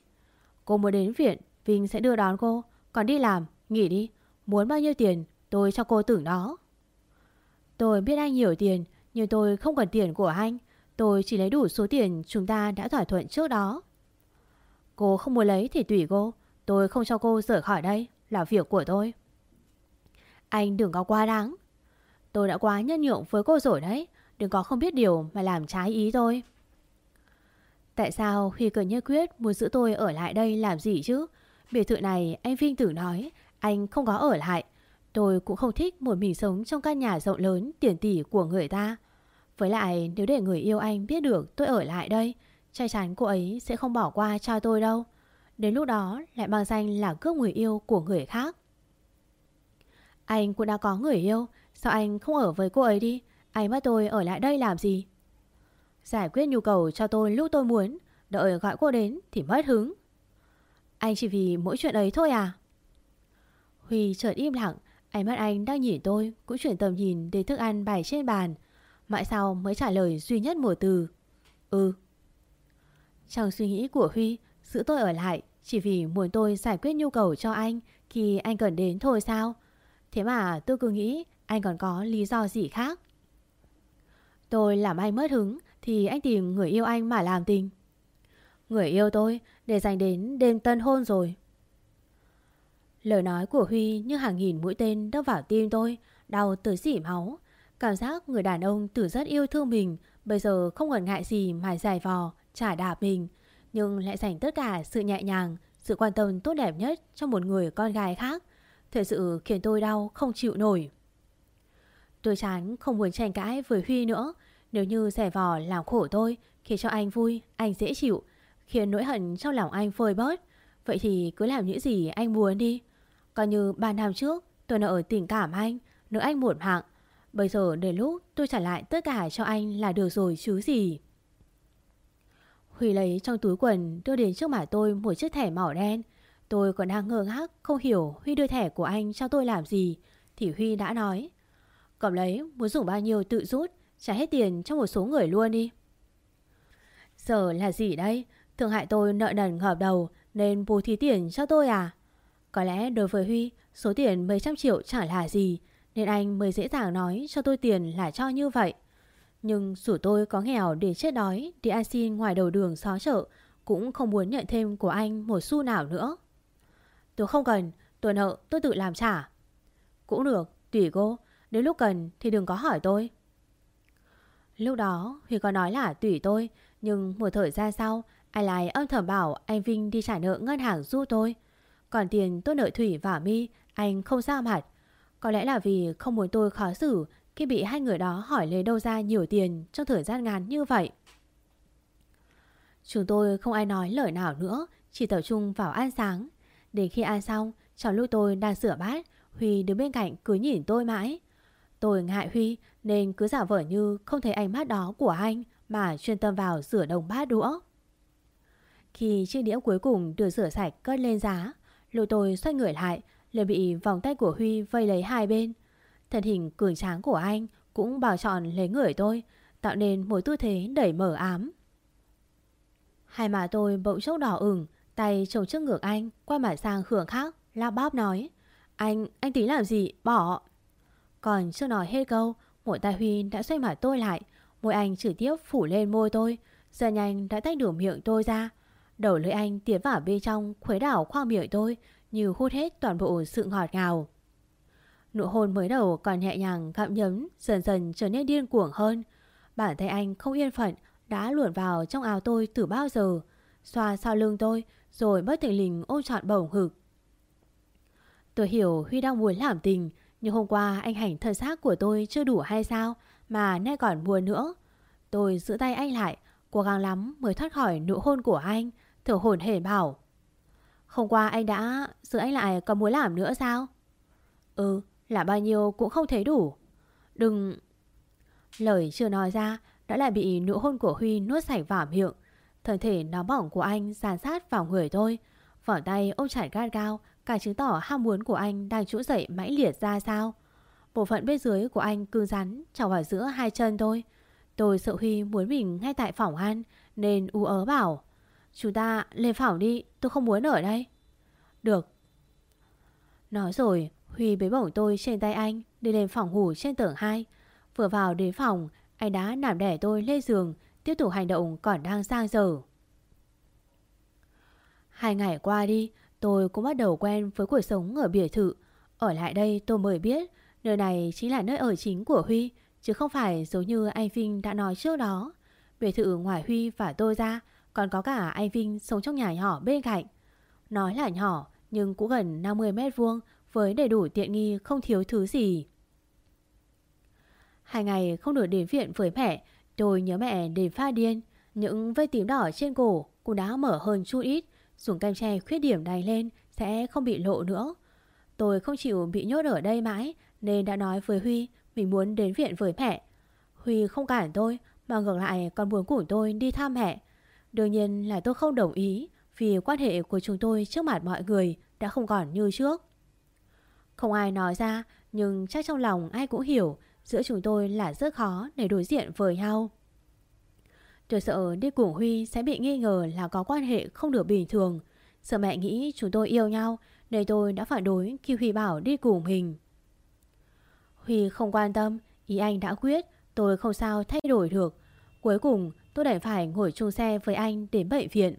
Speaker 2: Cô muốn đến viện Vinh sẽ đưa đón cô. Còn đi làm, nghỉ đi. Muốn bao nhiêu tiền tôi cho cô tưởng đó. Tôi biết anh nhiều tiền nhưng tôi không cần tiền của anh. Tôi chỉ lấy đủ số tiền chúng ta đã thỏa thuận trước đó. Cô không muốn lấy thì tùy cô. Tôi không cho cô rời khỏi đây. Là việc của tôi. Anh đừng có quá đáng. Tôi đã quá nhân nhượng với cô rồi đấy. Đừng có không biết điều mà làm trái ý tôi. Tại sao Huy cần nhất quyết muốn giữ tôi ở lại đây làm gì chứ? Biệt thự này anh Vinh tử nói, Anh không có ở lại. Tôi cũng không thích một mình sống trong căn nhà rộng lớn, tiền tỷ của người ta với lại nếu để người yêu anh biết được tôi ở lại đây Chắc chắn cô ấy sẽ không bỏ qua cho tôi đâu. Đến lúc đó lại mang danh là cướp người yêu của người khác. Anh cũng đã có người yêu Sao anh không ở với cô ấy đi? Anh bắt tôi ở lại đây làm gì? Giải quyết nhu cầu cho tôi lúc tôi muốn Đợi gọi cô đến thì mất hứng. Anh chỉ vì mỗi chuyện ấy thôi à? Huy chợt im lặng, ánh mắt anh đang nhìn tôi cũng chuyển tầm nhìn đến thức ăn bày trên bàn. Mãi sau mới trả lời duy nhất một từ. Ừ. Trong suy nghĩ của Huy, giữ tôi ở lại chỉ vì muốn tôi giải quyết nhu cầu cho anh khi anh cần đến thôi sao? Thế mà tôi cứ nghĩ anh còn có lý do gì khác. Tôi làm anh mất hứng thì anh tìm người yêu anh mà làm tình. Người yêu tôi để dành đến đêm tân hôn rồi. Lời nói của Huy như hàng nghìn mũi tên đâm vào tim tôi, đau tới dỉ máu. Cảm giác người đàn ông từ rất yêu thương mình, bây giờ không ngần ngại gì mà giải vò, trả đạp mình, nhưng lại dành tất cả sự nhẹ nhàng, sự quan tâm tốt đẹp nhất cho một người con gái khác. Thật sự khiến tôi đau không chịu nổi. Tôi chán không muốn tranh cãi với Huy nữa. Nếu như giải vò làm khổ tôi, khiến cho anh vui, anh dễ chịu, khiến nỗi hận trong lòng anh phơi bớt, vậy thì cứ làm những gì anh muốn đi. Còn như 3 năm trước, tôi nợ tình cảm anh, Nữ anh một mạng. Bây giờ đến lúc tôi trả lại tất cả cho anh là được rồi chứ gì. Huy lấy trong túi quần đưa đến trước mặt tôi một chiếc thẻ màu đen. Tôi còn đang ngơ ngác không hiểu Huy đưa thẻ của anh cho tôi làm gì. Thì Huy đã nói. Cầm lấy muốn dùng bao nhiêu tự rút, trả hết tiền cho một số người luôn đi. Giờ là gì đây? thượng hại tôi nợ nần ngợp đầu nên bù thí tiền cho tôi à? Có lẽ đối với Huy, số tiền mấy trăm triệu chẳng là gì, nên anh mới dễ dàng nói cho tôi tiền là cho như vậy. Nhưng dù tôi có nghèo để chết đói đi ăn xin ngoài đầu đường xó chợ, cũng không muốn nhận thêm của anh một xu nào nữa. Tôi không cần, tôi nợ tôi tự làm trả. Cũng được, tùy cô, đến lúc cần thì đừng có hỏi tôi. Lúc đó Huy có nói là tùy tôi, nhưng một thời gian sau, anh lại âm thầm bảo anh Vinh đi trả nợ ngân hàng giúp tôi. Còn tiền tôi nợ Thủy và Mi Anh không sao mặt có lẽ là vì không muốn tôi khó xử Khi bị hai người đó hỏi lấy đâu ra nhiều tiền Trong thời gian ngắn như vậy. Chúng tôi không ai nói lời nào nữa Chỉ tập trung vào ăn sáng. Đến khi ăn xong Trong lúc tôi đang sửa bát Huy đứng bên cạnh cứ nhìn tôi mãi. Tôi ngại Huy nên cứ giả vờ như không thấy ánh mắt đó của anh mà chuyên tâm vào rửa đồng bát đũa. Khi chiếc đĩa cuối cùng được rửa sạch cất lên giá, lũ tôi xoay người lại liền bị vòng tay của Huy vây lấy hai bên. Thân hình cường tráng của anh cũng bảo chọn lấy người tôi, tạo nên một tư thế đẩy mở ám. Hai má tôi bỗng chốc đỏ ửng, tay chồng trước ngược anh, qua mặt sang khưởng khác, la bóp nói. Anh, anh tính làm gì? Bỏ. Còn chưa nói hết câu, một tay Huy đã xoay mặt tôi lại, môi anh trực tiếp phủ lên môi tôi, giờ nhanh đã tách đủ miệng tôi ra. Đầu lưỡi anh tiến vào bên trong khuấy đảo khoang miệng tôi như hút hết toàn bộ sự ngọt ngào. Nụ hôn mới đầu còn nhẹ nhàng gặm nhấm, dần dần trở nên điên cuồng hơn. Bản tay anh không yên phận, đã luồn vào trong áo tôi từ bao giờ. Xoa sau lưng tôi, rồi bất tình lình ôm trọn bổng hực. Tôi hiểu Huy đang muốn làm tình, nhưng hôm qua anh hành thân xác của tôi chưa đủ hay sao mà nay còn buồn nữa. Tôi giữ tay anh lại, cố gắng lắm mới thoát khỏi nụ hôn của anh, thở hổn hển bảo. Hôm qua anh đã... Giờ anh lại còn muốn làm nữa sao? Ừ, là bao nhiêu cũng không thấy đủ. Đừng... Lời chưa nói ra đã lại bị nụ hôn của Huy nuốt sạch vào miệng. Thân thể nóng bỏng của anh Giàn sát vào người tôi. Vỏ tay ôm chặt gắt gao, cả chứng tỏ ham muốn của anh đang trỗi dậy mãnh liệt ra sao. Bộ phận bên dưới của anh cương rắn trào vào giữa hai chân tôi. Tôi sợ Huy muốn mình ngay tại phòng ăn nên u ớ bảo. Chúng ta, lên phòng đi, Tôi không muốn ở đây. Được. Nói rồi, Huy bế bổng tôi trên tay anh, Đi lên phòng ngủ trên tầng 2 Vừa vào đến phòng, Anh đã nằm đẻ tôi lên giường, Tiếp tục hành động còn đang sang giờ Hai ngày qua đi, Tôi cũng bắt đầu quen với cuộc sống ở biệt thự. Ở lại đây tôi mới biết, Nơi này chính là nơi ở chính của Huy, Chứ không phải giống như anh Vinh đã nói trước đó. Biệt thự ngoài Huy và tôi ra còn có cả anh Vinh sống trong nhà nhỏ bên cạnh. Nói là nhỏ, Nhưng cũng gần 50 mét vuông, Với đầy đủ tiện nghi không thiếu thứ gì. Hai ngày không được đến viện với mẹ, Tôi nhớ mẹ đến pha điên. Những vết tím đỏ trên cổ Cũng đã mở hơn chút ít, Dùng kem tre khuyết điểm này lên Sẽ không bị lộ nữa. Tôi không chịu bị nhốt ở đây mãi, Nên đã nói với Huy Mình muốn đến viện với mẹ. Huy không cản tôi, Mà ngược lại còn muốn cùng tôi đi thăm mẹ. Đương nhiên là tôi không đồng ý vì quan hệ của chúng tôi trước mặt mọi người đã không còn như trước. Không ai nói ra nhưng chắc trong lòng ai cũng hiểu giữa chúng tôi là rất khó để đối diện với nhau. Tôi sợ đi cùng Huy sẽ bị nghi ngờ là có quan hệ không được bình thường. Sợ mẹ nghĩ chúng tôi yêu nhau nên tôi đã phản đối khi Huy bảo đi cùng mình. Huy không quan tâm, ý anh đã quyết, tôi không sao thay đổi được. Cuối cùng tôi đành phải ngồi chung xe với anh đến bệnh viện.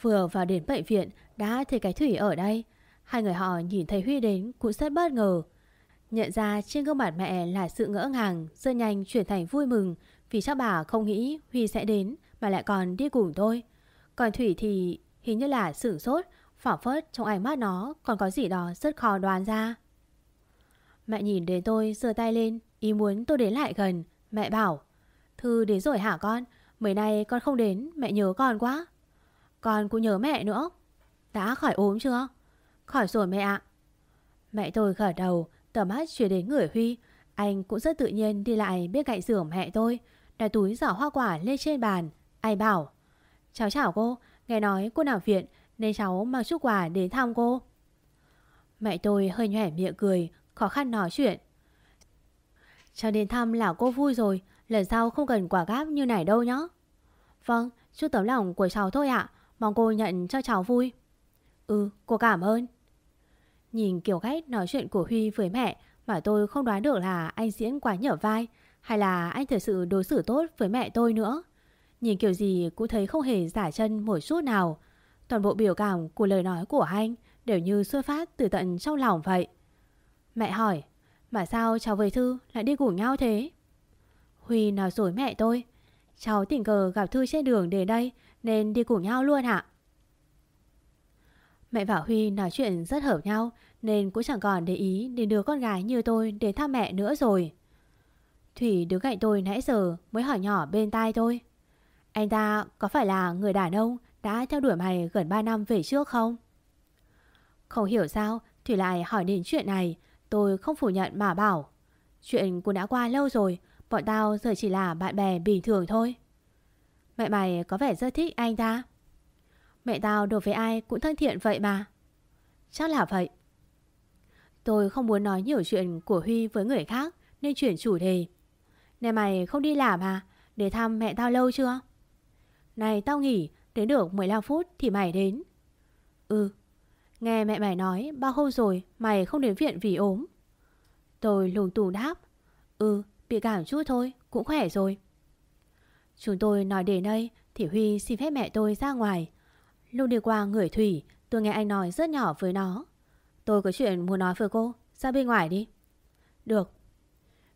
Speaker 2: Vừa vào đến bệnh viện đã thấy cái Thủy ở đây. Hai người họ nhìn thấy Huy đến cũng rất bất ngờ. Nhận ra trên gương mặt mẹ là sự ngỡ ngàng, rất nhanh chuyển thành vui mừng vì chắc bà không nghĩ Huy sẽ đến mà lại còn đi cùng tôi. Còn Thủy thì hình như là sửng sốt, phỏng phớt trong ánh mắt nó còn có gì đó rất khó đoán ra. Mẹ nhìn đến tôi giơ tay lên, ý muốn tôi đến lại gần. Mẹ bảo, Thư đến rồi hả con? Mấy nay con không đến, mẹ nhớ con quá. Con cũng nhớ mẹ nữa. Đã khỏi ốm chưa? Khỏi rồi mẹ ạ. Mẹ tôi gật đầu, tầm mắt chuyển đến người Huy. Anh cũng rất tự nhiên đi lại bên cạnh giường mẹ tôi. Đặt túi giỏ hoa quả lên trên bàn. Anh bảo, cháu chào cô, nghe nói cô nằm viện nên cháu mang chút quà đến thăm cô. Mẹ tôi hơi nhỏe miệng cười, khó khăn nói chuyện. Cháu đến thăm là cô vui rồi, lần sau không cần quả gáp như này đâu nhá. Vâng, chút tấm lòng của cháu thôi ạ, mong cô nhận cho cháu vui. Ừ, cô cảm ơn. Nhìn kiểu cách nói chuyện của Huy với mẹ mà tôi không đoán được là anh diễn quá nhở vai hay là anh thật sự đối xử tốt với mẹ tôi nữa. Nhìn kiểu gì cũng thấy không hề giả chân một chút nào. Toàn bộ biểu cảm của lời nói của anh đều như xuất phát từ tận trong lòng vậy. Mẹ hỏi, mà sao cháu với Thư lại đi cùng nhau thế? Huy nói dối mẹ tôi. Cháu tình cờ gặp Thư trên đường đến đây, nên đi cùng nhau luôn hả? Mẹ và Huy nói chuyện rất hợp nhau, nên cũng chẳng còn để ý đến đứa con gái như tôi đến thăm mẹ nữa rồi. Thủy đứng cạnh tôi nãy giờ mới hỏi nhỏ bên tai tôi. Anh ta có phải là người đàn ông đã theo đuổi mày gần 3 năm về trước không? Không hiểu sao, Thủy lại hỏi đến chuyện này Tôi không phủ nhận mà bảo Chuyện cũng đã qua lâu rồi Bọn tao giờ chỉ là bạn bè bình thường thôi. Mẹ mày có vẻ rất thích anh ta. Mẹ tao đối với ai cũng thân thiện vậy mà. Chắc là vậy. Tôi không muốn nói nhiều chuyện của Huy với người khác Nên chuyển chủ đề. Này mày không đi làm à? Để thăm mẹ tao lâu chưa? Này tao nghỉ Đến được 15 phút thì mày đến. Ừ Nghe mẹ mày nói bao hôm rồi mày không đến viện vì ốm. Tôi lùng tù đáp. Ừ, bị cảm chút thôi, cũng khỏe rồi. Chúng tôi nói đến đây thì Huy xin phép mẹ tôi ra ngoài. Lúc đi qua người Thủy, tôi nghe anh nói rất nhỏ với nó. Tôi có chuyện muốn nói với cô, ra bên ngoài đi. Được.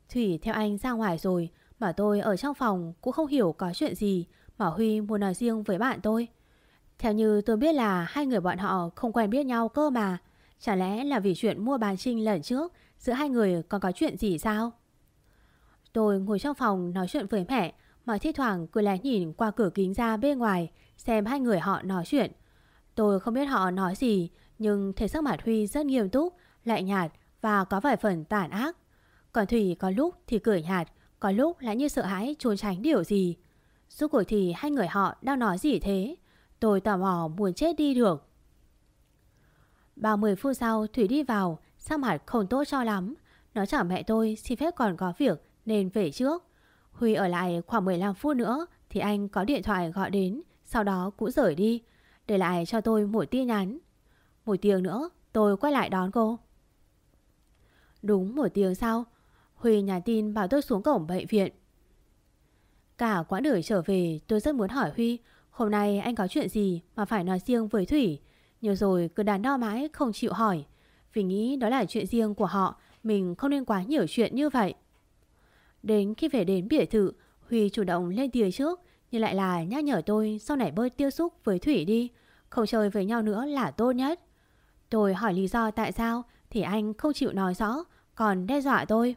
Speaker 2: Thủy theo anh ra ngoài rồi, mà tôi ở trong phòng cũng không hiểu có chuyện gì mà Huy muốn nói riêng với bạn tôi. Theo như tôi biết là hai người bọn họ không quen biết nhau cơ mà. Chả lẽ là vì chuyện mua bán trinh lần trước giữa hai người còn có chuyện gì sao? Tôi ngồi trong phòng nói chuyện với mẹ mà thi thoảng cứ lén nhìn qua cửa kính ra bên ngoài xem hai người họ nói chuyện. Tôi không biết họ nói gì nhưng thấy sắc mặt Huy rất nghiêm túc, lại nhạt và có vài phần tàn ác. Còn Thủy có lúc thì cười nhạt, có lúc lại như sợ hãi trốn tránh điều gì. Suốt cuộc thì hai người họ đang nói gì thế? Tôi tò mò muốn chết đi được. 30 phút sau Thủy đi vào, sắc mặt không tốt cho lắm. Nó chẳng mẹ tôi xin phép còn có việc nên về trước. Huy ở lại khoảng 15 phút nữa thì anh có điện thoại gọi đến, sau đó cũng rời đi, để lại cho tôi một tin nhắn. Một tiếng nữa tôi quay lại đón cô. Đúng một tiếng sau, Huy nhắn tin bảo tôi xuống cổng bệnh viện. Cả quãng đời trở về tôi rất muốn hỏi Huy Hôm nay anh có chuyện gì mà phải nói riêng với Thủy Nhiều rồi cứ đắn đo mãi không chịu hỏi Vì nghĩ đó là chuyện riêng của họ Mình không nên quá nhiều chuyện như vậy Đến khi về đến biệt thự, Huy chủ động lên tiếng trước, Nhưng lại là nhắc nhở tôi Sau này bơi tiêu xúc với Thủy đi. Không chơi với nhau nữa là tốt nhất. Tôi hỏi lý do tại sao, Thì anh không chịu nói rõ, Còn đe dọa tôi.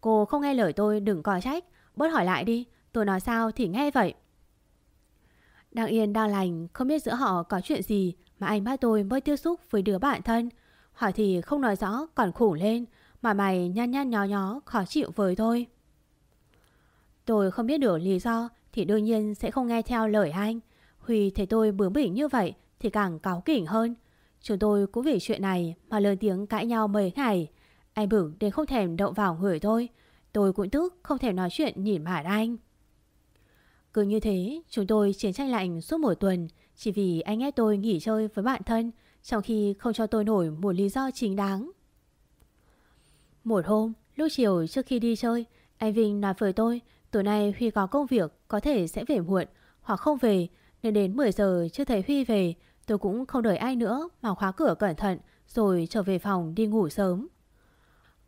Speaker 2: Cô không nghe lời tôi, đừng có trách. Bớt hỏi lại đi, Tôi nói sao thì nghe vậy. Đang yên đang lành, Không biết giữa họ có chuyện gì Mà anh bắt tôi mới tiếp xúc với đứa bạn thân. Hỏi thì không nói rõ, còn khủng lên. Mà mày nhăn nhăn nhó nhó Khó chịu với tôi Tôi không biết được lý do Thì đương nhiên sẽ không nghe theo lời anh Huy thấy tôi bướng bỉnh như vậy thì càng cáu kỉnh hơn. Chúng tôi cũng vì chuyện này mà lớn tiếng cãi nhau mấy ngày. Anh bửng đến không thèm động vào người tôi. Tôi cũng tức không thèm nói chuyện nhìn mặt anh. Cứ như thế, chúng tôi chiến tranh lạnh suốt một tuần chỉ vì anh ép tôi nghỉ chơi với bạn thân trong khi không cho tôi nổi một lý do chính đáng. Một hôm, lúc chiều trước khi đi chơi, anh Vinh nói với tôi tối nay Huy có công việc có thể sẽ về muộn hoặc không về nên đến 10 giờ chưa thấy Huy về tôi cũng không đợi ai nữa mà khóa cửa cẩn thận rồi trở về phòng đi ngủ sớm.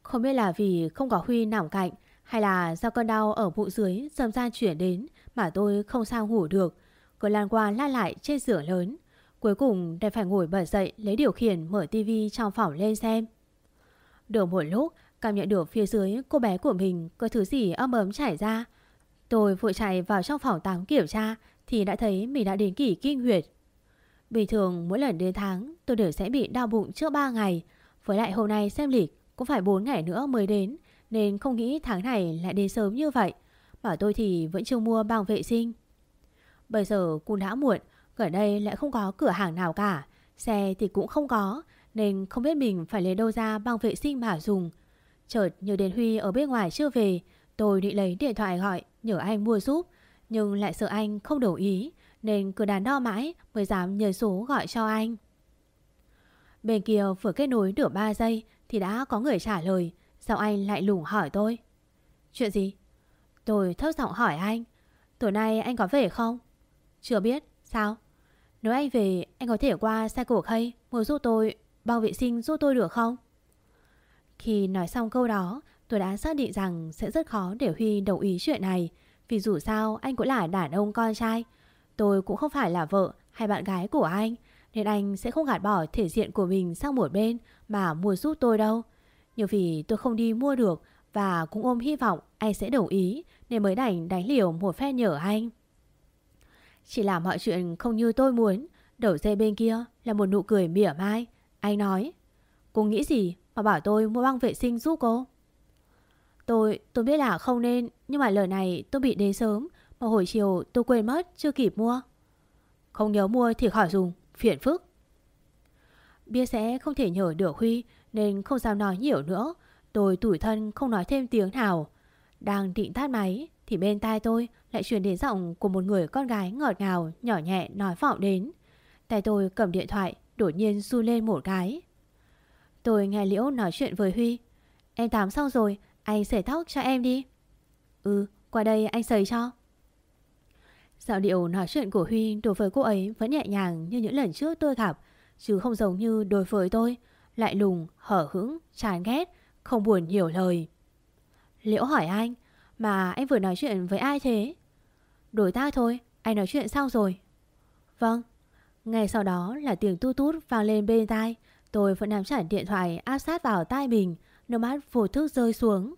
Speaker 2: Không biết là vì không có Huy nằm cạnh hay là do cơn đau ở bụng dưới dâm gian chuyển đến mà tôi không sao ngủ được. Cứ lan qua la lại trên giường lớn. Cuối cùng đành phải ngồi bật dậy lấy điều khiển mở tivi trong phòng lên xem. Được một lúc cảm nhận được phía dưới cô bé của mình có thứ gì âm ấm chảy ra. Tôi vội chạy vào trong phòng tắm kiểm tra thì đã thấy mình đã đến kỷ kinh huyệt. Bình thường mỗi lần đến tháng tôi đều sẽ bị đau bụng trước 3 ngày. Với lại hôm nay xem lịch cũng phải 4 ngày nữa mới đến nên không nghĩ tháng này lại đến sớm như vậy. Bảo tôi thì vẫn chưa mua băng vệ sinh. Bây giờ cũng đã muộn, gần đây lại không có cửa hàng nào cả. Xe thì cũng không có, nên không biết mình phải lấy đâu ra băng vệ sinh mà dùng. Chợt nhớ đến Huy ở bên ngoài chưa về, tôi định lấy điện thoại gọi nhờ anh mua giúp. Nhưng lại sợ anh không đồng ý, nên cứ đàn đo mãi mới dám nhờ số gọi cho anh. Bên kia vừa kết nối được 3 giây thì đã có người trả lời. Sao anh lại lủng hỏi tôi? Chuyện gì? Tôi thấp giọng hỏi anh. Tối nay anh có về không? Chưa biết. Sao? Nếu anh về, anh có thể qua xe cổ khay mua giúp tôi, bao vệ sinh giúp tôi được không? Khi nói xong câu đó, tôi đã xác định rằng sẽ rất khó để Huy đồng ý chuyện này. Vì dù sao anh cũng là đàn ông con trai. Tôi cũng không phải là vợ hay bạn gái của anh. Nên anh sẽ không gạt bỏ thể diện của mình sang một bên mà mua giúp tôi đâu. Nhưng vì tôi không đi mua được và cũng ôm hy vọng anh sẽ đồng ý nên mới đành đánh liều một phe nhờ anh. Chỉ làm mọi chuyện không như tôi muốn. Đầu dây bên kia là một nụ cười mỉa mai. Anh nói, cô nghĩ gì mà bảo tôi mua băng vệ sinh giúp cô? Tôi, tôi biết là không nên, nhưng mà lời này tôi bị đến sớm, mà hồi chiều tôi quên mất, chưa kịp mua. Không nhớ mua thì khỏi dùng, phiền phức. Biết sẽ không thể nhờ được Huy, nên không dám nói nhiều nữa. Tôi tủi thân không nói thêm tiếng nào. Đang định tắt máy thì bên tai tôi lại truyền đến giọng của một người con gái ngọt ngào, nhỏ nhẹ nói vọng đến. Tay tôi cầm điện thoại, đột nhiên run lên một cái. Tôi nghe Liễu nói chuyện với Huy. Em tắm xong rồi, anh sấy tóc cho em đi. Ừ, qua đây anh sấy cho. Dạo điệu nói chuyện của Huy đối với cô ấy vẫn nhẹ nhàng như những lần trước tôi gặp, chứ không giống như đối với tôi, lại lùng, hở hững, chán ghét, không buồn nhiều lời. Liễu hỏi anh, mà anh vừa nói chuyện với ai thế? Đối tác thôi, anh nói chuyện xong rồi. Vâng. Ngay sau đó là tiếng tu tút vang lên bên tai. Tôi vẫn nắm chặt điện thoại áp sát vào tai mình, nước mắt vô thức rơi xuống.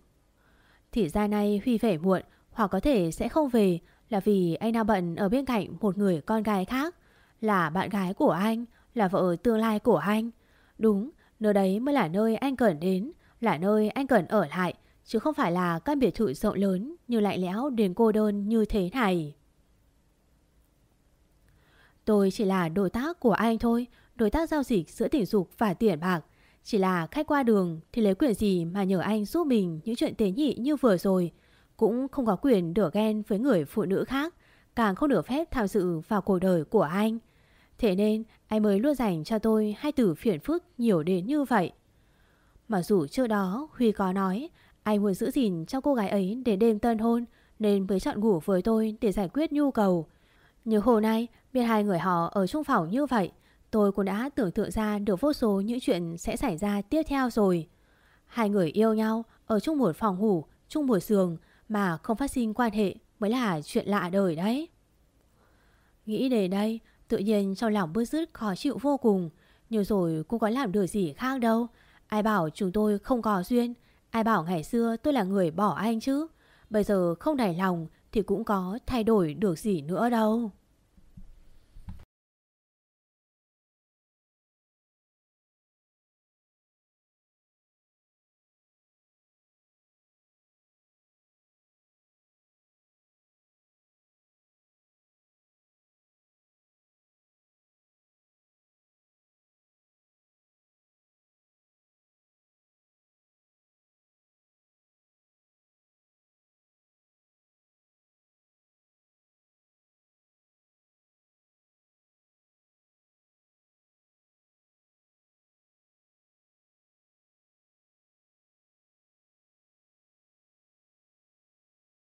Speaker 2: Thì ra nay Huy về muộn, hoặc có thể sẽ không về là vì anh đang bận ở bên cạnh một người con gái khác. Là bạn gái của anh, là vợ tương lai của anh. Đúng, nơi đấy mới là nơi anh cần đến, là nơi anh cần ở lại, chứ không phải là căn biệt thự rộng lớn như lạnh lẽo đến cô đơn như thế này. Tôi chỉ là đối tác của anh thôi, đối tác giao dịch giữa tình dục và tiền bạc. Chỉ là khách qua đường thì lấy quyền gì mà nhờ anh giúp mình những chuyện tế nhị như vừa rồi. Cũng không có quyền được ghen với người phụ nữ khác, càng không được phép tham dự vào cuộc đời của anh. Thế nên anh mới luôn dành cho tôi hai từ phiền phức nhiều đến như vậy. Mặc dù trước đó Huy có nói anh muốn giữ gìn cho cô gái ấy để đêm tân hôn nên mới chọn ngủ với tôi để giải quyết nhu cầu. Nhưng hôm nay biết hai người họ ở chung phòng như vậy tôi cũng đã tưởng tượng ra được vô số những chuyện sẽ xảy ra tiếp theo rồi. Hai người yêu nhau ở chung một phòng ngủ, chung một giường mà không phát sinh quan hệ mới là chuyện lạ đời đấy. Nghĩ đến đây, tự nhiên trong lòng bứt rứt khó chịu vô cùng. Nhưng rồi cũng có làm được gì khác đâu. Ai bảo chúng tôi không có duyên Ai bảo ngày xưa tôi là người bỏ anh chứ Bây giờ không đẩy lòng Thì cũng có thay đổi được gì nữa đâu